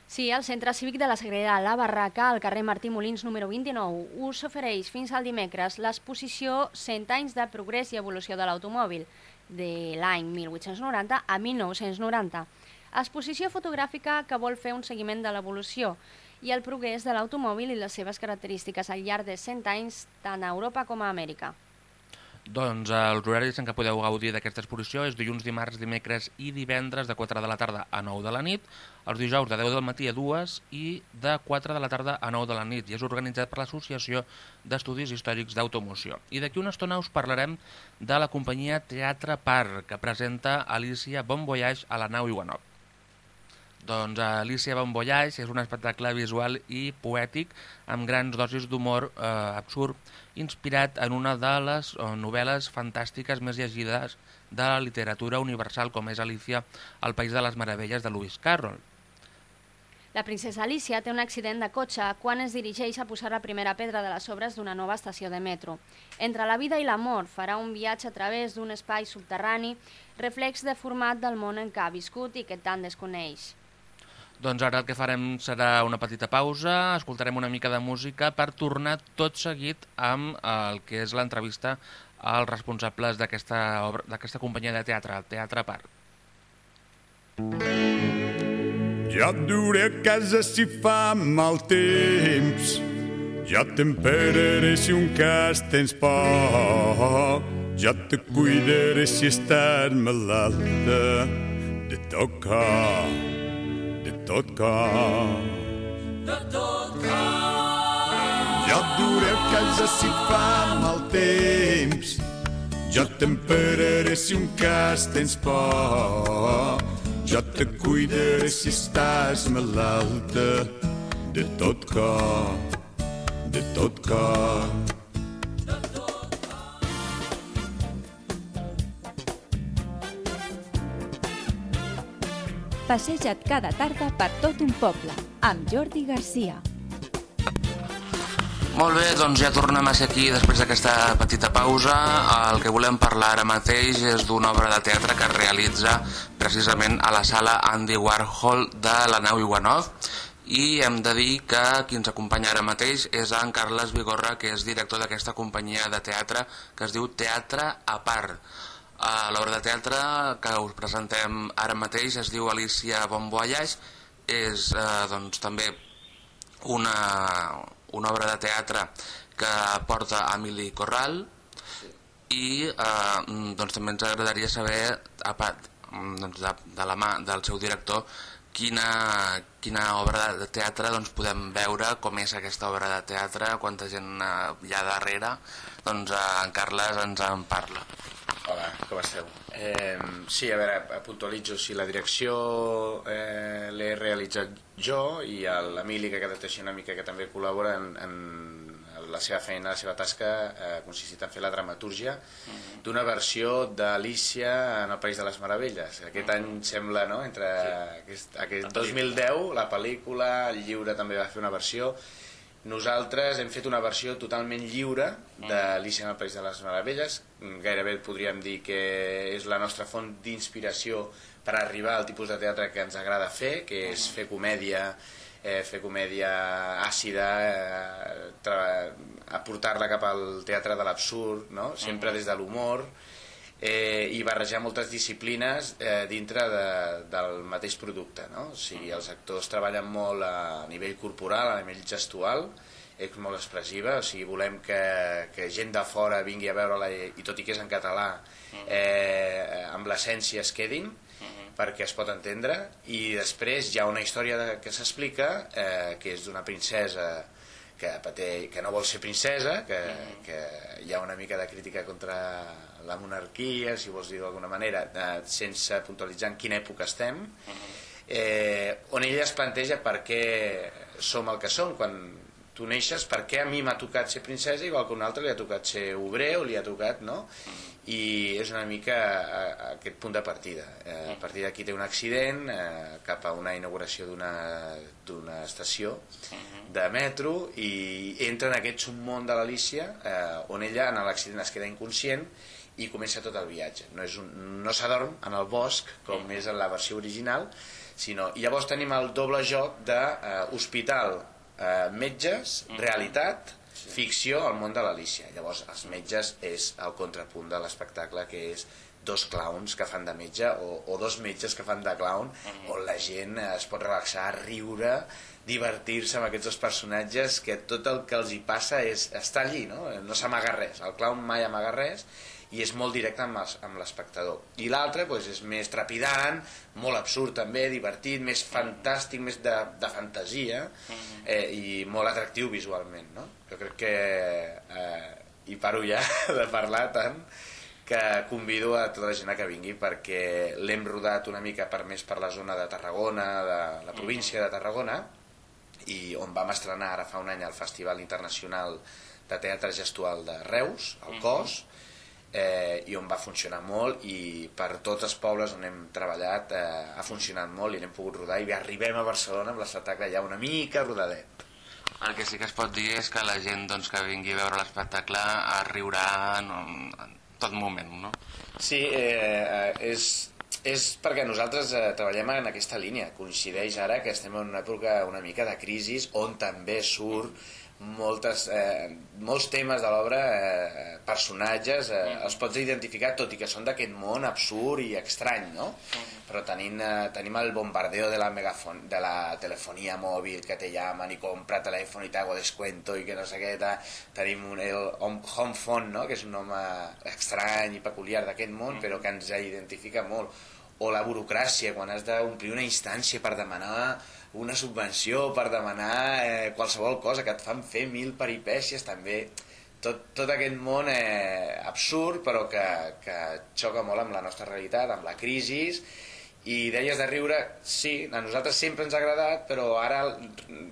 Sí, el Centre Cívic de la Sagrera La Barraca, al carrer Martí Molins número 29, us ofereix fins al dimecres l'exposició 100 anys de progrés i evolució de l'automòbil de l'any 1890 a 1990. Exposició fotogràfica que vol fer un seguiment de l'evolució i el progrés de l'automòbil i les seves característiques al llarg de 100 anys tant a Europa com a Amèrica. Doncs eh, els horaris en què podeu gaudir d'aquesta exposició és dilluns, dimarts, dimecres i divendres de 4 de la tarda a 9 de la nit, els dijous de 10 del matí a 2 i de 4 de la tarda a 9 de la nit i és organitzat per l'Associació d'Estudis Històrics d'Automoció. I d'aquí una estona us parlarem de la companyia Teatre Parc que presenta Alicia Bon Voyage a la nau Iguanop. Doncs Alicia Bon Voyage és un espectacle visual i poètic amb grans dosis d'humor eh, absurd inspirat en una de les eh, novel·les fantàstiques més llegides de la literatura universal com és Alicia al País de les Meravelles de Lewis Carroll. La princesa Alicia té un accident de cotxe quan es dirigeix a posar la primera pedra de les obres d'una nova estació de metro. Entre la vida i la mort farà un viatge a través d'un espai subterrani, reflex de format del món en què ha viscut i que tant desconeix. Doncs ara el que farem serà una petita pausa, escoltarem una mica de música per tornar tot seguit amb el que és l'entrevista als responsables d'aquesta companyia de teatre, el Teatre Parc. Ja et duré a casa si fa mal temps, ja t'emperaré si un cas tens por, ja te cuidaré si estàs malalta. De tocar tot cos. De tot cos. Jo et duré a casa si fa mal temps. Jo t'emperaré si un cas tens por. Jo te cuidaré si estàs malalta. De tot cor, de tot cor. Passeja't cada tarda per tot un poble, amb Jordi Garcia. Molt bé, doncs ja tornem a ser aquí després d'aquesta petita pausa. El que volem parlar ara mateix és d'una obra de teatre que es realitza precisament a la sala Andy Warhol de la nau Iguanov i hem de dir que qui ens acompanya ara mateix és en Carles Vigorra, que és director d'aquesta companyia de teatre que es diu Teatre a part. Uh, L'obra de teatre que us presentem ara mateix. Es diu Alicia Bon és uh, doncs, també una, una obra de teatre que porta Emili Corral. I eh, doncs també ens agradaria saber a part, doncs de, de la mà del seu director quina, quina obra de teatre doncs, podem veure, com és aquesta obra de teatre, quanta gent eh, hi ha darrere, doncs eh, en Carles ens en parla. Hola, com esteu? Eh, sí, a veure, puntualitzo, si la direcció eh, l'he realitzat jo i l'Emili, que cada una mica que també col·labora en, en la seva feina, la seva tasca eh, consistit en fer la dramatúrgia d'una versió d'Alícia en el País de les Meravelles. Aquest any sembla, no?, entre sí. aquest, aquest 2010, la pel·lícula, el lliure també va fer una versió, nosaltres hem fet una versió totalment lliure d'Alicia en el País de les Meravelles. Gairebé podríem dir que és la nostra font d'inspiració per arribar al tipus de teatre que ens agrada fer, que és fer comèdia, eh, fer comèdia àcida, eh, aportar-la cap al teatre de l'absurd, no? sempre des de l'humor, eh, i barrejar moltes disciplines eh, dintre de, del mateix producte. No? O sigui, els actors treballen molt a nivell corporal, a nivell gestual, és molt expressiva, o sigui, volem que, que gent de fora vingui a veure-la i, i tot i que és en català, eh, amb l'essència es quedin, perquè es pot entendre, i després hi ha una història que s'explica, eh, que és d'una princesa que, pateix, que no vol ser princesa, que, que hi ha una mica de crítica contra la monarquia, si vols dir d'alguna manera, eh, sense puntualitzar en quina època estem, eh, on ella es planteja per què som el que som, quan tu neixes, per què a mi m'ha tocat ser princesa igual que a un altre li ha tocat ser obrer o li ha tocat, no? I és una mica a, a aquest punt de partida. Eh, a partir d'aquí té un accident eh, cap a una inauguració d'una estació de metro i entra en aquest submón de l'Alícia eh, on ella en l'accident es queda inconscient i comença tot el viatge. No, és un, no s'adorm en el bosc com és en la versió original, sinó i llavors tenim el doble joc d'hospital, eh, eh, metges, realitat, ficció al món de l'Alícia. Llavors, els metges és el contrapunt de l'espectacle, que és dos clowns que fan de metge o, o dos metges que fan de clown on la gent es pot relaxar, riure divertir-se amb aquests dos personatges que tot el que els hi passa és estar allí, no, no s'amaga res. El clown mai amaga res i és molt directe amb, l'espectador. I l'altre doncs, és més trepidant, molt absurd també, divertit, més fantàstic, més de, de fantasia mm-hmm. eh, i molt atractiu visualment. No? Jo crec que, eh, i paro ja de parlar tant, que convido a tota la gent que vingui perquè l'hem rodat una mica per més per la zona de Tarragona, de la província de Tarragona, i on vam estrenar ara fa un any al Festival Internacional de Teatre Gestual de Reus, al mm-hmm. COS, eh, i on va funcionar molt i per tots els pobles on hem treballat eh, ha funcionat molt i l'hem pogut rodar i arribem a Barcelona amb l'espectacle ja una mica rodadet el que sí que es pot dir és que la gent doncs, que vingui a veure l'espectacle riurà en, en tot moment, no? Sí, eh, és, és perquè nosaltres eh, treballem en aquesta línia. Coincideix ara que estem en una època una mica de crisi on també surt moltes, eh, molts temes de l'obra, eh, personatges, eh, els pots identificar tot i que són d'aquest món absurd i estrany, no? Però tenim, eh, tenim el bombardeo de la, megafon, de la telefonia mòbil que te llaman i compra telèfon i t'hago descuento i que no sé què, ta, tenim un, el home phone, no? que és un home estrany i peculiar d'aquest món, però que ens identifica molt. O la burocràcia, quan has d'omplir una instància per demanar una subvenció per demanar eh, qualsevol cosa que et fan fer mil peripècies també. Tot, tot aquest món eh, absurd però que, que xoca molt amb la nostra realitat, amb la crisi. I deies de riure, sí, a nosaltres sempre ens ha agradat, però ara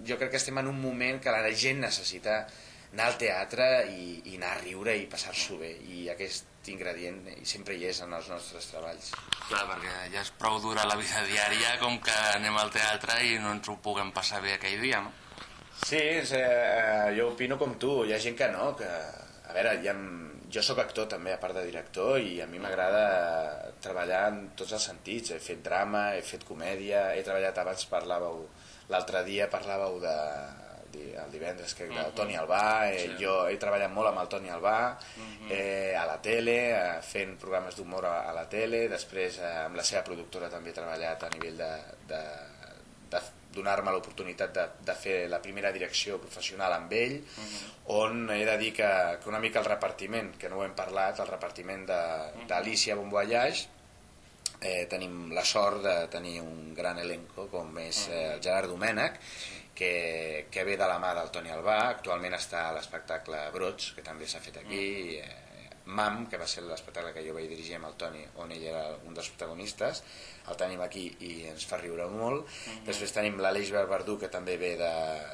jo crec que estem en un moment que la gent necessita anar al teatre i, i anar a riure i passar-s'ho bé. I aquest ingredient sempre hi és en els nostres treballs. Clar, perquè ja és prou dura la vida diària com que anem al teatre i no ens ho puguem passar bé aquell dia, no? Sí, és, eh, jo opino com tu, hi ha gent que no, que... A veure, hi ha, jo sóc actor també, a part de director, i a mi m'agrada treballar en tots els sentits. He fet drama, he fet comèdia, he treballat abans, parlàveu, l'altre dia parlàveu de, el divendres que del Toni Albà, eh, sí. jo he treballat molt amb el Toni Albà, eh, a la tele, eh, fent programes d'humor a, a la tele, després eh, amb la seva productora també he treballat a nivell de, de, de donar-me l'oportunitat de, de fer la primera direcció professional amb ell, uh -huh. on he de dir que, que una mica el repartiment, que no ho hem parlat, el repartiment d'Alicia Bon Voyage, eh, tenim la sort de tenir un gran elenco com és eh, el Gerard Domènech, que, que ve de la mà del Toni Albà, actualment està a l'espectacle Brots, que també s'ha fet aquí, eh, Mam, que va ser l'espectacle que jo vaig dirigir amb el Toni, on ell era un dels protagonistes, el tenim aquí i ens fa riure molt. Mm. -hmm. Després tenim l'Aleix Verdú, que també ve de,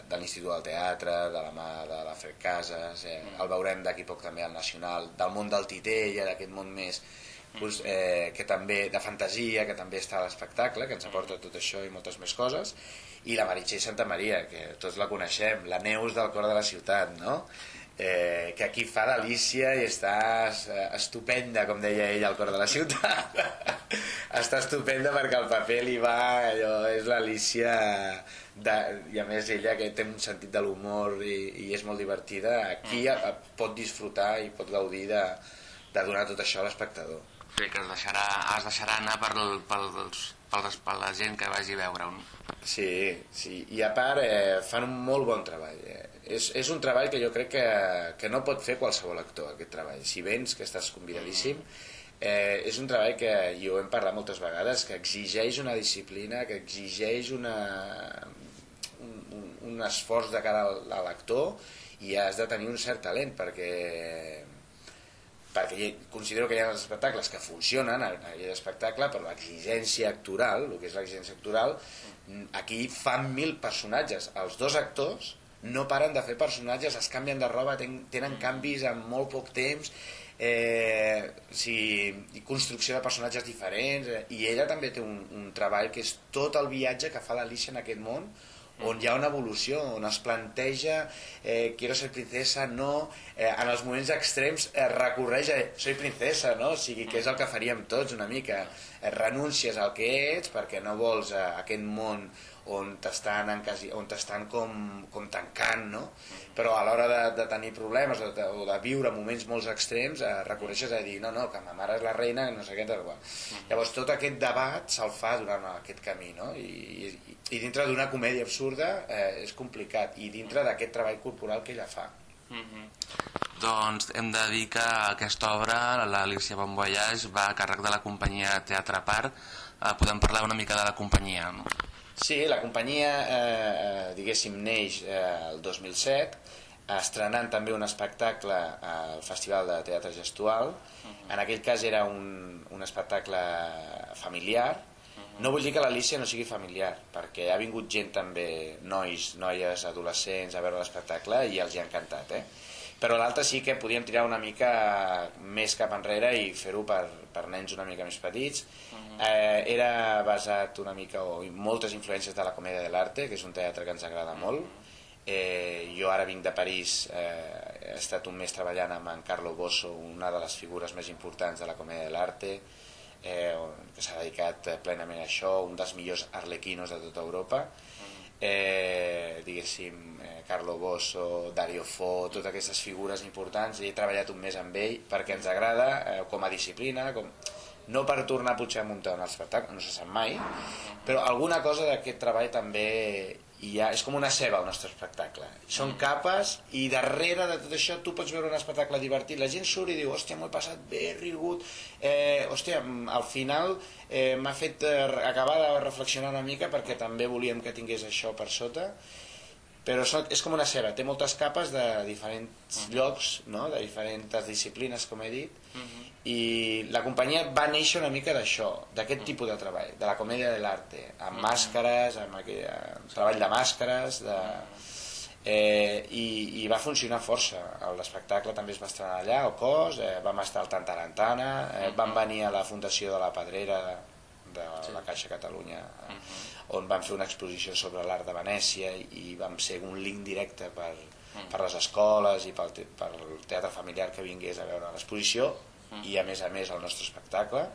de l'Institut del Teatre, de la mà de la Fred Casas, eh, mm. -hmm. el veurem d'aquí poc també al Nacional, del món del titell, d'aquest món més pues, eh, que també de fantasia, que també està a l'espectacle, que ens aporta tot això i moltes més coses, i la Meritxell Santa Maria, que tots la coneixem, la Neus del cor de la ciutat, no? eh, que aquí fa delícia i està estupenda, com deia ell al cor de la ciutat. està estupenda perquè el paper li va, allò, és l'Alicia, de, i a més ella que té un sentit de l'humor i, i és molt divertida, aquí mm. pot disfrutar i pot gaudir de, de donar tot això a l'espectador. Sí, que es deixarà, es deixarà anar per, per, per, per la gent que vagi a veure-ho. Sí, sí, i a part eh, fan un molt bon treball. Eh és, és un treball que jo crec que, que no pot fer qualsevol actor, aquest treball. Si vens, que estàs convidadíssim, eh, és un treball que, i ho hem parlat moltes vegades, que exigeix una disciplina, que exigeix una, un, un, un esforç de cara a l'actor i has de tenir un cert talent perquè perquè considero que hi ha els espectacles que funcionen a aquell espectacle, però l'exigència actoral, el que és l'exigència actoral, aquí fan mil personatges. Els dos actors no paren de fer personatges, es canvien de roba, ten, tenen canvis en molt poc temps, eh, sí, i construcció de personatges diferents, eh, i ella també té un, un treball que és tot el viatge que fa l'Alicia en aquest món, on hi ha una evolució, on es planteja eh, quiero ser princesa, no, eh, en els moments extrems eh, recorreix a soy princesa, no? o sigui que és el que faríem tots una mica, eh, renúncies al que ets perquè no vols eh, aquest món on t'estan on t'estan com, com tancant, no? Però a l'hora de, de tenir problemes o de, o de viure moments molt extrems, eh, reconeixes a dir, no, no, que ma mare és la reina, no sé què, tal qual. Llavors tot aquest debat se'l fa durant aquest camí, no? I, i, i dintre d'una comèdia absurda eh, és complicat, i dintre d'aquest treball corporal que ella fa. Mm -hmm. Doncs hem de dir que aquesta obra, l'Alicia Bon Voyage, va a càrrec de la companyia Teatre Part. Eh, podem parlar una mica de la companyia, no? Sí, la companyia, eh, eh, diguéssim, neix eh, el 2007, estrenant també un espectacle al Festival de Teatre Gestual. Uh -huh. En aquell cas era un, un espectacle familiar. Uh -huh. No vull dir que l'Alicia no sigui familiar, perquè ha vingut gent també, nois, noies, adolescents, a veure l'espectacle i els hi ha encantat, eh? Però l'altre sí que podíem tirar una mica més cap enrere i fer-ho per, per nens una mica més petits. Uh -huh. eh, era basat una mica, o moltes influències de la comèdia de l'arte, que és un teatre que ens agrada molt. Eh, jo ara vinc de París, eh, he estat un mes treballant amb en Carlo Bosso, una de les figures més importants de la comèdia de l'arte, eh, que s'ha dedicat plenament a això, un dels millors arlequinos de tota Europa. Eh, diguéssim, Carlo Bosso, Dario Fo, totes aquestes figures importants, i he treballat un mes amb ell perquè ens agrada eh, com a disciplina, com... no per tornar pujar a muntar un espectacle, no se sap mai, però alguna cosa d'aquest treball també hi ha, és com una ceba el nostre espectacle. Són capes i darrere de tot això tu pots veure un espectacle divertit. La gent surt i diu, hòstia, m'ho he passat bé, he rigut. Eh, hòstia, al final eh, m'ha fet eh, acabar de reflexionar una mica perquè també volíem que tingués això per sota però és com una ceba, té moltes capes de diferents uh -huh. llocs, no? de diferents disciplines, com he dit, uh -huh. i la companyia va néixer una mica d'això, d'aquest uh -huh. tipus de treball, de la comèdia de l'arte, amb uh -huh. màscares, amb, aquell, amb treball de màscares, de... Eh, i, i va funcionar força l'espectacle també es va estrenar allà, al cos eh, vam estar al Tantarantana eh, vam venir a la Fundació de la Pedrera de la Caixa Catalunya, on vam fer una exposició sobre l'art de Venècia i vam ser un link directe per, per les escoles i pel, te- pel teatre familiar que vingués a veure l'exposició i a més a més el nostre espectacle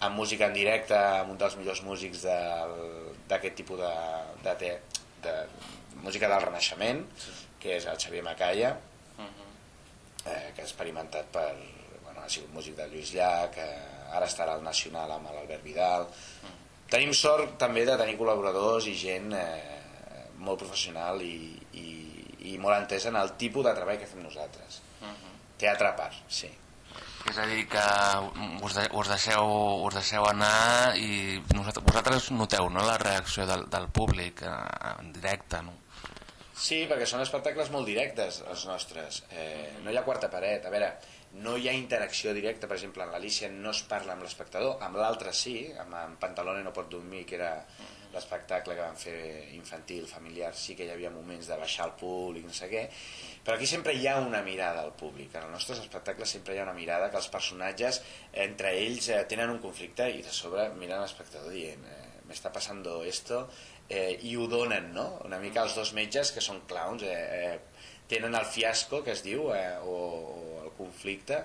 amb música en directe amb un dels millors músics d'aquest tipus de, de, de, de música del Renaixement que és el Xavier Macaya eh, que ha experimentat per bueno, ha sigut músic de Lluís Llach eh, ara estarà al Nacional amb l'Albert Vidal tenim sort també de tenir col·laboradors i gent eh, molt professional i, i, i molt entesa en el tipus de treball que fem nosaltres teatre a part, sí És a dir, que us, de, us, deixeu, us deixeu anar i nosaltres, vosaltres noteu no, la reacció del, del públic eh, en directe, no? Sí, perquè són espectacles molt directes, els nostres. Eh, no hi ha quarta paret. A veure, no hi ha interacció directa. Per exemple, en l'Alicia no es parla amb l'espectador, amb l'altre sí, amb, amb Pantalone no pot dormir, que era l'espectacle que van fer infantil, familiar, sí que hi havia moments de baixar el públic, no sé què, però aquí sempre hi ha una mirada al públic. En els nostres espectacles sempre hi ha una mirada que els personatges, entre ells, eh, tenen un conflicte i de sobre miren l'espectador dient eh, m'està passando esto eh, i ho donen, no? Una mica els dos metges que són clowns eh, eh, tenen el fiasco que es diu eh, o, o el conflicte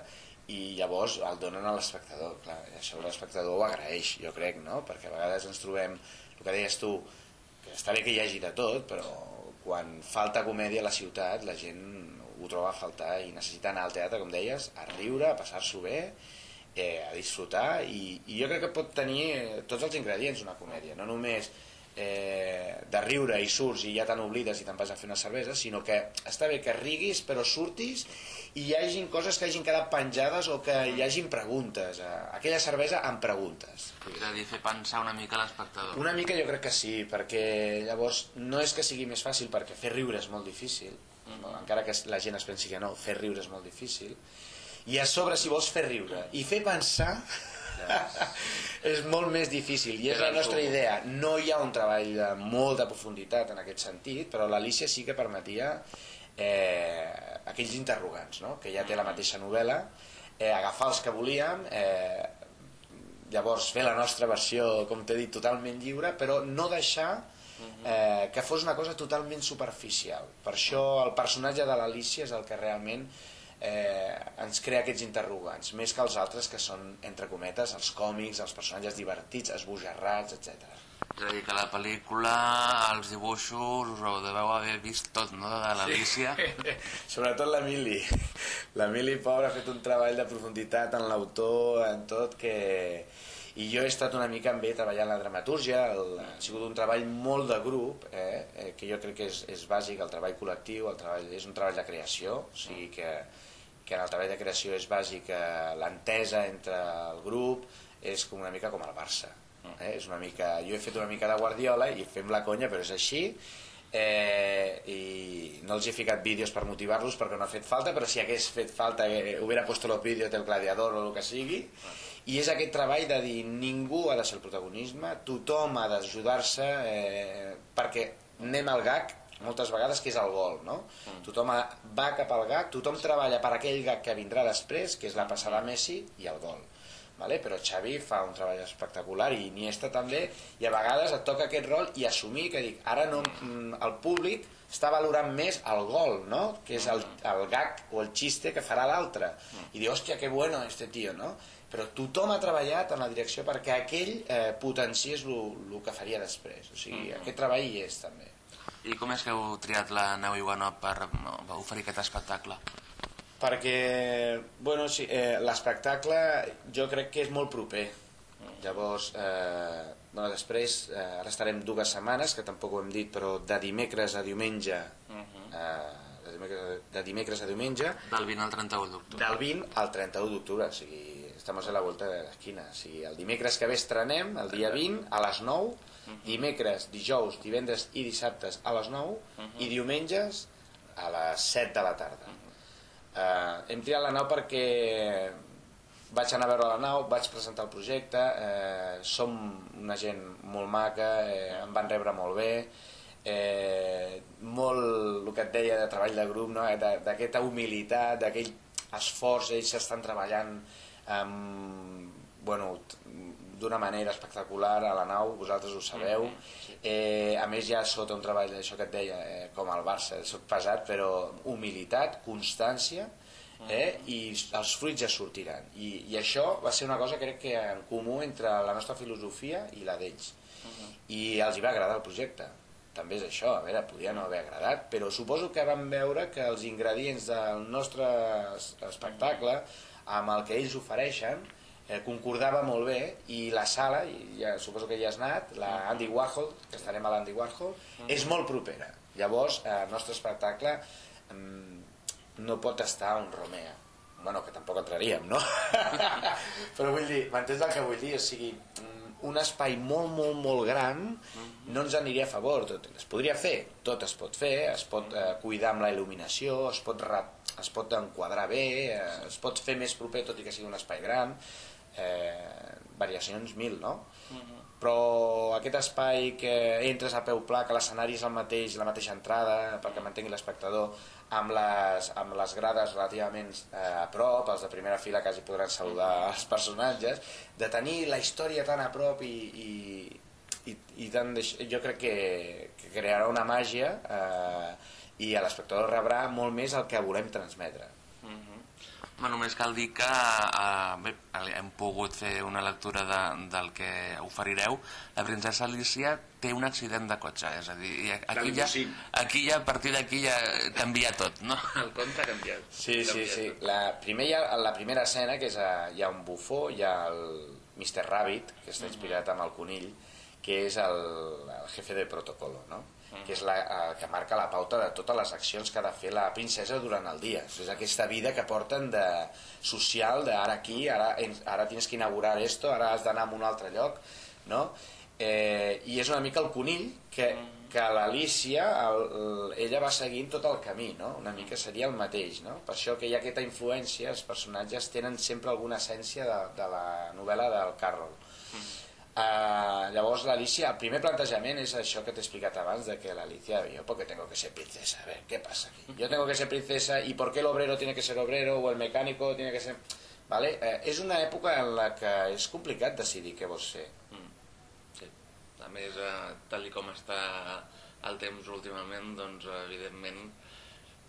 i llavors el donen a l'espectador clar, això l'espectador ho agraeix jo crec, no? perquè a vegades ens trobem el que deies tu, que està bé que hi hagi de tot però quan falta comèdia a la ciutat la gent ho troba a faltar i necessita anar al teatre, com deies, a riure, a passar-s'ho bé eh, a disfrutar i, i jo crec que pot tenir tots els ingredients una comèdia, no només eh, de riure i surts i ja te n'oblides i te'n vas a fer una cervesa, sinó que està bé que riguis però surtis i hi hagin coses que hagin quedat penjades o que hi hagin preguntes. Eh, aquella cervesa amb preguntes. És a dir, fer pensar una mica l'espectador. Una mica jo crec que sí, perquè llavors no és que sigui més fàcil, perquè fer riure és molt difícil, no? encara que la gent es pensi que no, fer riure és molt difícil, i a sobre si vols fer riure i fer pensar és molt més difícil i és la nostra idea. No hi ha un treball de molta profunditat en aquest sentit però l'Alicia sí que permetia eh, aquells interrogants no? que ja té la mateixa novel·la eh, agafar els que volíem eh, llavors fer la nostra versió com t'he dit totalment lliure però no deixar eh, que fos una cosa totalment superficial. Per això el personatge de l'Alicia és el que realment eh, ens crea aquests interrogants més que els altres que són entre cometes els còmics, els personatges divertits esbojarrats, etc. És a dir, que la pel·lícula, els dibuixos, us ho deveu haver vist tot, no?, de l'Alicia. Sobretot l'Emili. L'Emili, pobre, ha fet un treball de profunditat en l'autor, en tot, que... I jo he estat una mica amb ell treballant la dramatúrgia, el... ha sigut un treball molt de grup, eh? eh que jo crec que és, és bàsic, el treball col·lectiu, el treball, és un treball de creació, o sigui que, que en el treball de creació és bàsic l'entesa entre el grup, és com una mica com el Barça. Eh? És una mica, jo he fet una mica de Guardiola i fem la conya, però és així, eh, i no els he ficat vídeos per motivar-los perquè no ha fet falta, però si hagués fet falta eh, hubiera puesto los vídeos del gladiador o el que sigui i és aquest treball de dir ningú ha de ser el protagonisme, tothom ha d'ajudar-se eh, perquè anem al gag moltes vegades que és el gol no? tothom ha- va cap al gag tothom treballa per aquell gag que vindrà després que és la passada a Messi i el gol vale? però Xavi fa un treball espectacular i Iniesta també i a vegades et toca aquest rol i assumir que dic, ara no, mm, el públic està valorant més el gol no? que és el, el gag o el xiste que farà l'altre i diu, hòstia, que bueno este tio no? però tothom ha treballat en la direcció perquè aquell eh, potenciés el que faria després o sigui, aquest treball hi és també I com és que heu triat la neu Iguanot per oferir aquest espectacle? perquè bueno, sí, eh, l'espectacle jo crec que és molt proper. Llavors eh, bueno, després eh, ara estarem dues setmanes que tampoc ho hem dit però de dimecres a diumenge eh, de, dimecres, de dimecres a diumenge. Del 20 al 31 d'octubre. del 20 al 31 d'octubre o sigui, estamos a la volta de l'esquina o sigui, el dimecres que ve estrenem el dia 20 a les 9 dimecres, dijous, divendres i dissabtes a les 9 i diumenges a les 7 de la tarda. Eh, hem triat la nau perquè vaig anar a veure la nau, vaig presentar el projecte, eh, som una gent molt maca, eh, em van rebre molt bé, eh, molt el que et deia de treball de grup, no? Eh, de- d'aquesta humilitat, d'aquell esforç, ells estan treballant amb, bueno, d'una manera espectacular a la nau, vosaltres ho sabeu. Eh, a més, ja sota un treball d'això que et deia, eh, com el Barça, soc pesat, però humilitat, constància, eh? i els fruits ja sortiran. I, I això va ser una cosa crec que en comú entre la nostra filosofia i la d'ells. I els hi va agradar el projecte. També és això, a veure, podia no haver agradat, però suposo que van veure que els ingredients del nostre es- espectacle, amb el que ells ofereixen, eh, concordava molt bé i la sala, i ja, suposo que ja has anat, la Andy Warhol, que estarem a l'Andy Warhol, és molt propera. Llavors, eh, el nostre espectacle mm, no pot estar un Romea. Bueno, que tampoc entraríem, no? Però vull dir, m'entens el que vull dir? O sigui, mm, un espai molt, molt, molt gran no ens aniria a favor. Tot, es podria fer, tot es pot fer, es pot eh, cuidar amb la il·luminació, es pot, es pot enquadrar bé, eh, es pot fer més proper tot i que sigui un espai gran, eh, variacions mil, no? però aquest espai que entres a peu pla, que l'escenari és el mateix, la mateixa entrada, perquè mantengui l'espectador, amb les, amb les grades relativament eh, a prop, els de primera fila quasi podran saludar els personatges, de tenir la història tan a prop i, i, i, i tant jo crec que, que crearà una màgia eh, i l'espectador rebrà molt més el que volem transmetre. Bueno, només cal dir que eh, bé, hem pogut fer una lectura de, del que oferireu. La princesa Alicia té un accident de cotxe, és a dir, aquí ja, aquí ja, a partir d'aquí ja canvia tot, no? El conte ha canviat. Sí, sí, Canvia sí. tot. La, primer hi ha, la primera escena, que és a, hi ha un bufó, hi ha el Mr. Rabbit, que està inspirat amb el conill, que és el, el jefe de protocolo, no? Que és la, el que marca la pauta de totes les accions que ha de fer la princesa durant el dia. És aquesta vida que porten de social, de ara aquí, ara, ara tens que inaugurar esto, ara has d'anar a un altre lloc, no? Eh, I és una mica el conill que, que l'Alicia, el, el, ella va seguint tot el camí, no? Una mica seria el mateix, no? Per això que hi ha aquesta influència, els personatges tenen sempre alguna essència de, de la novel·la del Carroll. Uh, llavors l'Alicia, el primer plantejament és això que t'he explicat abans, de que l'Alicia, yo porque tengo que ser princesa, a ver, ¿qué pasa aquí? Yo tengo que ser princesa y ¿por qué el obrero tiene que ser obrero o el mecánico tiene que ser... Vale? Eh, és una època en la que és complicat decidir què vols ser. Sí. A més, eh, tal i com està el temps últimament, doncs, evidentment, mm,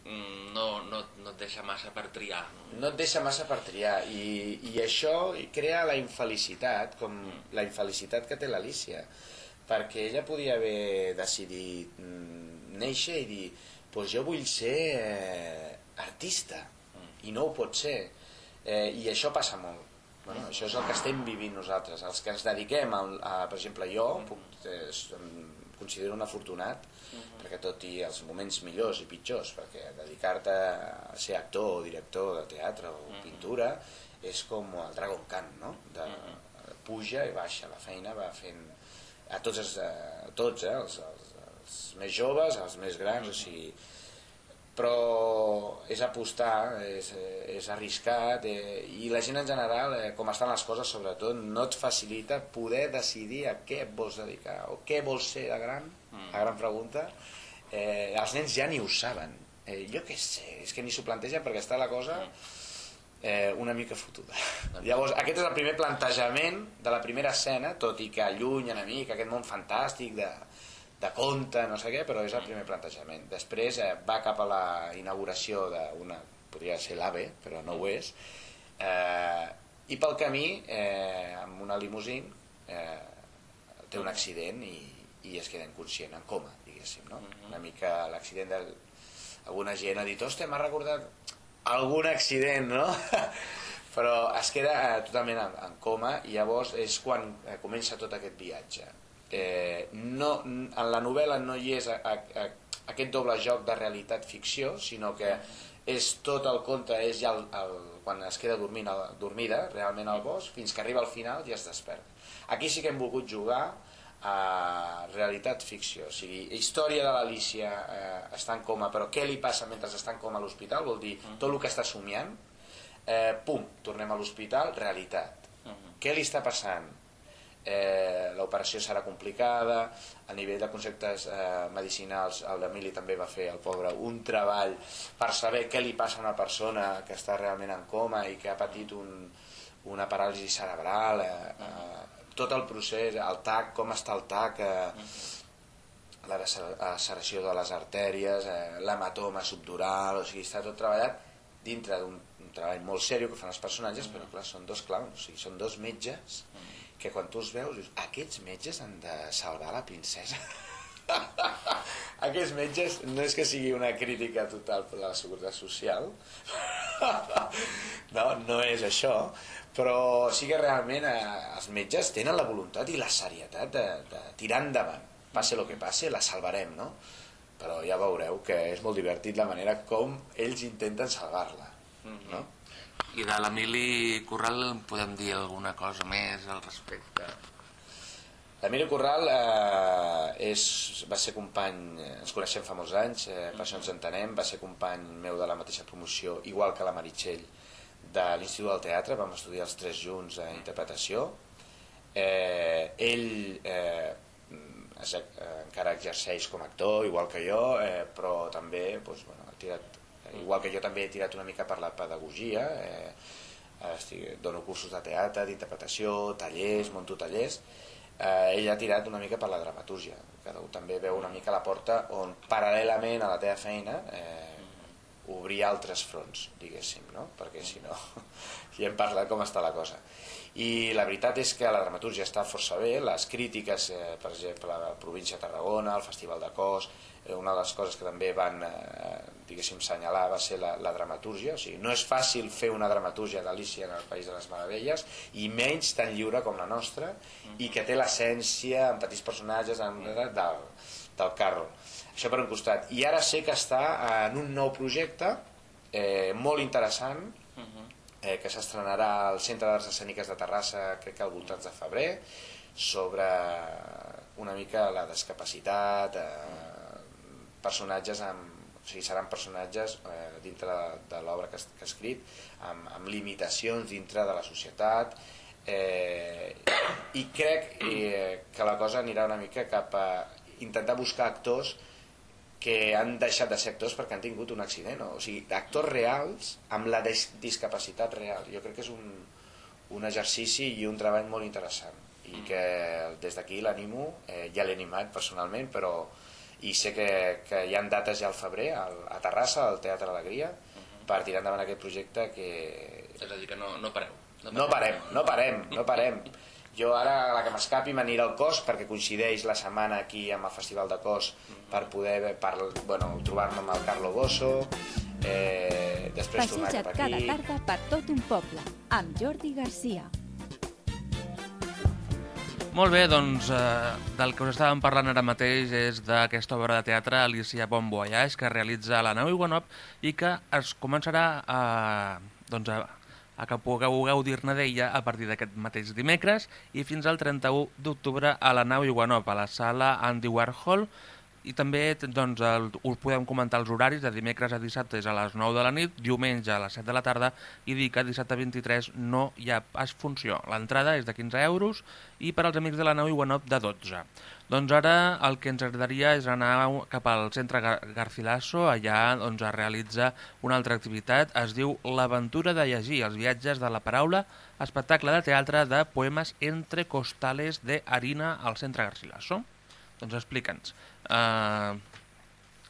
no, no, no et deixa massa per triar. No? no et deixa massa per triar i, i això crea la infelicitat com la infelicitat que té l'Alicia perquè ella podia haver decidit mm, néixer i dir pues jo vull ser eh, artista i no ho pot ser eh, i això passa molt bueno, això és el que estem vivint nosaltres els que ens dediquem a, a per exemple jo puc, eh, considero un afortunat perquè tot i els moments millors i pitjors perquè dedicar-te a ser actor o director de teatre o pintura és com el Dragon Khan no? de, puja i baixa la feina va fent a tots, els, a tots eh? els, els, els més joves, els més grans o sigui, però és apostar, és, és arriscat eh, i la gent en general, eh, com estan les coses sobretot, no et facilita poder decidir a què et vols dedicar o què vols ser de gran, la gran pregunta. Eh, els nens ja ni ho saben. Eh, jo què sé, és que ni s'ho plantegen perquè està la cosa eh, una mica fotuda. Llavors aquest és el primer plantejament de la primera escena, tot i que allunya una mica aquest món fantàstic de, de conte, no sé què, però és el primer plantejament. Després eh, va cap a la inauguració d'una, podria ser l'AVE, però no ho és, eh, i pel camí, eh, amb una limusín, eh, té un accident i, i es queda inconscient, en coma, diguéssim, no? Una mica l'accident del... Alguna gent ha dit, hòstia, m'ha recordat algun accident, no? però es queda eh, totalment en, en coma i llavors és quan eh, comença tot aquest viatge eh, no, en la novel·la no hi és a, a, a, aquest doble joc de realitat-ficció, sinó que és tot el conte, és ja el, el, quan es queda dormint, el, dormida realment al bosc, fins que arriba al final i es desperta. Aquí sí que hem volgut jugar a realitat-ficció, o sigui, història de l'Alicia eh, està en coma, però què li passa mentre està en coma a l'hospital? Vol dir, tot el que està somiant, eh, pum, tornem a l'hospital, realitat. Què li està passant? Eh, l'operació serà complicada, a nivell de conceptes eh, medicinals l'Emili també va fer, el pobre, un treball per saber què li passa a una persona que està realment en coma i que ha patit un, una paràlisi cerebral, eh, eh, tot el procés, el TAC, com està el TAC, eh, la laceració de les artèries, eh, l'hematoma subdural, o sigui, està tot treballat dintre d'un treball molt seriós que fan els personatges, però clar, són dos clowns, o sigui, són dos metges que quan tu els veus dius, aquests metges han de salvar la princesa. Aquests metges no és que sigui una crítica total per la seguretat social, no, no és això, però sí que realment eh, els metges tenen la voluntat i la serietat de, de tirar endavant, passe el que passe, la salvarem, no? Però ja veureu que és molt divertit la manera com ells intenten salvar-la, no? I de l'Emili Corral podem dir alguna cosa més al respecte? L'Emili Corral eh, és, va ser company, ens coneixem fa molts anys, eh, per això ens entenem, va ser company meu de la mateixa promoció, igual que la Meritxell, de l'Institut del Teatre, vam estudiar els tres junts a interpretació. Eh, ell eh, es, eh, encara exerceix com a actor, igual que jo, eh, però també doncs, bueno, ha tirat igual que jo també he tirat una mica per la pedagogia, eh, estic, dono cursos de teatre, d'interpretació, tallers, monto tallers, eh, ell ha tirat una mica per la dramatúrgia, cada un també veu una mica la porta on paral·lelament a la teva feina eh, obrir altres fronts, diguéssim, no? perquè si no ja hem parlat com està la cosa. I la veritat és que la dramatúrgia està força bé, les crítiques, eh, per exemple, a la província de Tarragona, al Festival de Cos, eh, una de les coses que també van eh, diguéssim assenyalar va ser la, la dramatúrgia, o sigui, no és fàcil fer una dramatúrgia d'Alícia en el País de les Meravelles i menys tan lliure com la nostra i que té l'essència en petits personatges en, del, del carro. Això per un costat. I ara sé que està en un nou projecte eh, molt interessant eh, que s'estrenarà al Centre d'Arts Escèniques de Terrassa, crec que al voltant de febrer, sobre una mica la discapacitat, eh, personatges amb, o sigui, seran personatges eh, dintre de, de l'obra que, que ha escrit amb, amb limitacions dintre de la societat eh, i crec eh, que la cosa anirà una mica cap a intentar buscar actors que han deixat de ser actors perquè han tingut un accident, no? o sigui, actors reals amb la discapacitat real. Jo crec que és un, un exercici i un treball molt interessant i que des d'aquí l'animo, eh, ja l'he animat personalment, però i sé que, que hi han dates ja al febrer al, a Terrassa, al Teatre Alegria, per tirar endavant aquest projecte que... És a dir, que no, no pareu. No parem, no parem, no parem. Jo ara, la que m'escapi, m'anirà al cos perquè coincideix la setmana aquí amb el Festival de Cos per poder per, bueno, trobar-me amb el Carlo Bosso, eh, després tornar cap aquí... cada tarda per tot un poble, amb Jordi Garcia. Molt bé, doncs eh, del que us estàvem parlant ara mateix és d'aquesta obra de teatre Alicia Bon Voyage que realitza la Nau Iguanop i que es començarà a, doncs, a a que pugueu gaudir-ne d'ella a partir d'aquest mateix dimecres i fins al 31 d'octubre a la nau Iguanop, a la sala Andy Warhol, i també doncs, el, us podem comentar els horaris de dimecres a dissabte és a les 9 de la nit, diumenge a les 7 de la tarda i dir que dissabte 23 no hi ha pas funció. L'entrada és de 15 euros i per als amics de la nau Iguanop de 12. Doncs ara el que ens agradaria és anar cap al centre Gar Garcilaso, allà doncs, es realitza una altra activitat, es diu L'aventura de llegir, els viatges de la paraula, espectacle de teatre de poemes entre costales de al centre Garcilaso. Doncs explica'ns. Uh,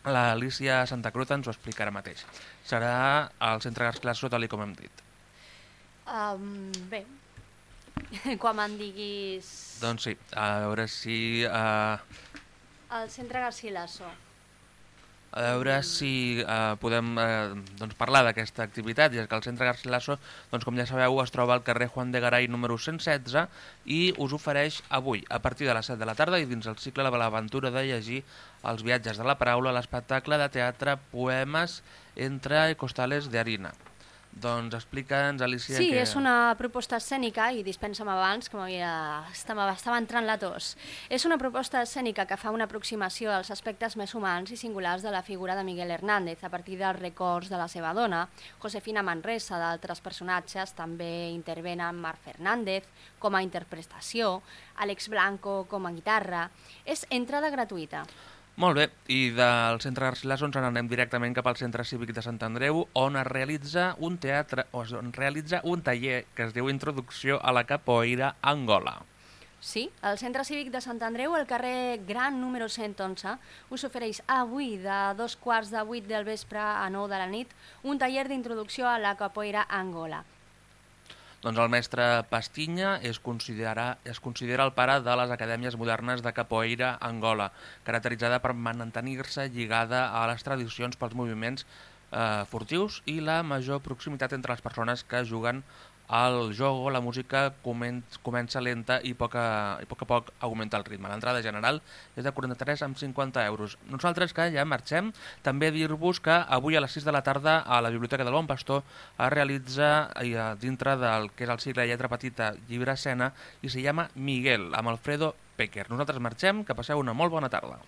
L'Alicia Santa Cruz ens ho explicarà mateix. Serà al centre Garcilaso, tal com hem dit. Um, bé, quan me'n diguis... Doncs sí, a veure si... Uh, El centre Garcilaso. A veure si eh, podem eh, doncs parlar d'aquesta activitat, i és que el Centre Garcilaso, doncs, com ja sabeu, es troba al carrer Juan de Garay número 116 i us ofereix avui, a partir de les 7 de la tarda i dins el cicle de l'aventura de llegir els viatges de la paraula, l'espectacle de teatre Poemes entre costales de harina. Doncs explica'ns, Alicia, Sí, que... és una proposta escènica, i dispensa'm abans, que m'havia... Estava, estava entrant la tos. És una proposta escènica que fa una aproximació als aspectes més humans i singulars de la figura de Miguel Hernández, a partir dels records de la seva dona, Josefina Manresa, d'altres personatges, també intervenen Marc Fernández, com a interpretació, Àlex Blanco com a guitarra. És entrada gratuïta. Molt bé, i del centre Garcilaso ens n'anem directament cap al centre cívic de Sant Andreu, on es realitza un teatre, o es realitza un taller que es diu Introducció a la capoeira Angola. Sí, el Centre Cívic de Sant Andreu, al carrer Gran número 111, us ofereix avui de dos quarts de vuit del vespre a 9 de la nit un taller d'introducció a la capoeira Angola. Doncs el mestre Pastinya es considera, es considera el pare de les acadèmies modernes de capoeira Angola, caracteritzada per mantenir-se lligada a les tradicions pels moviments eh, furtius i la major proximitat entre les persones que juguen al jogo, la música comen comença lenta i, poca, i a poc a poc augmenta el ritme. L'entrada general és de 43 amb 50 euros. Nosaltres que ja marxem, també dir-vos que avui a les 6 de la tarda a la Biblioteca del Bon Pastor es realitza eh, dintre del que és el cicle Lletra Petita Llibre Escena i se llama Miguel, amb Alfredo Pecker. Nosaltres marxem, que passeu una molt bona tarda.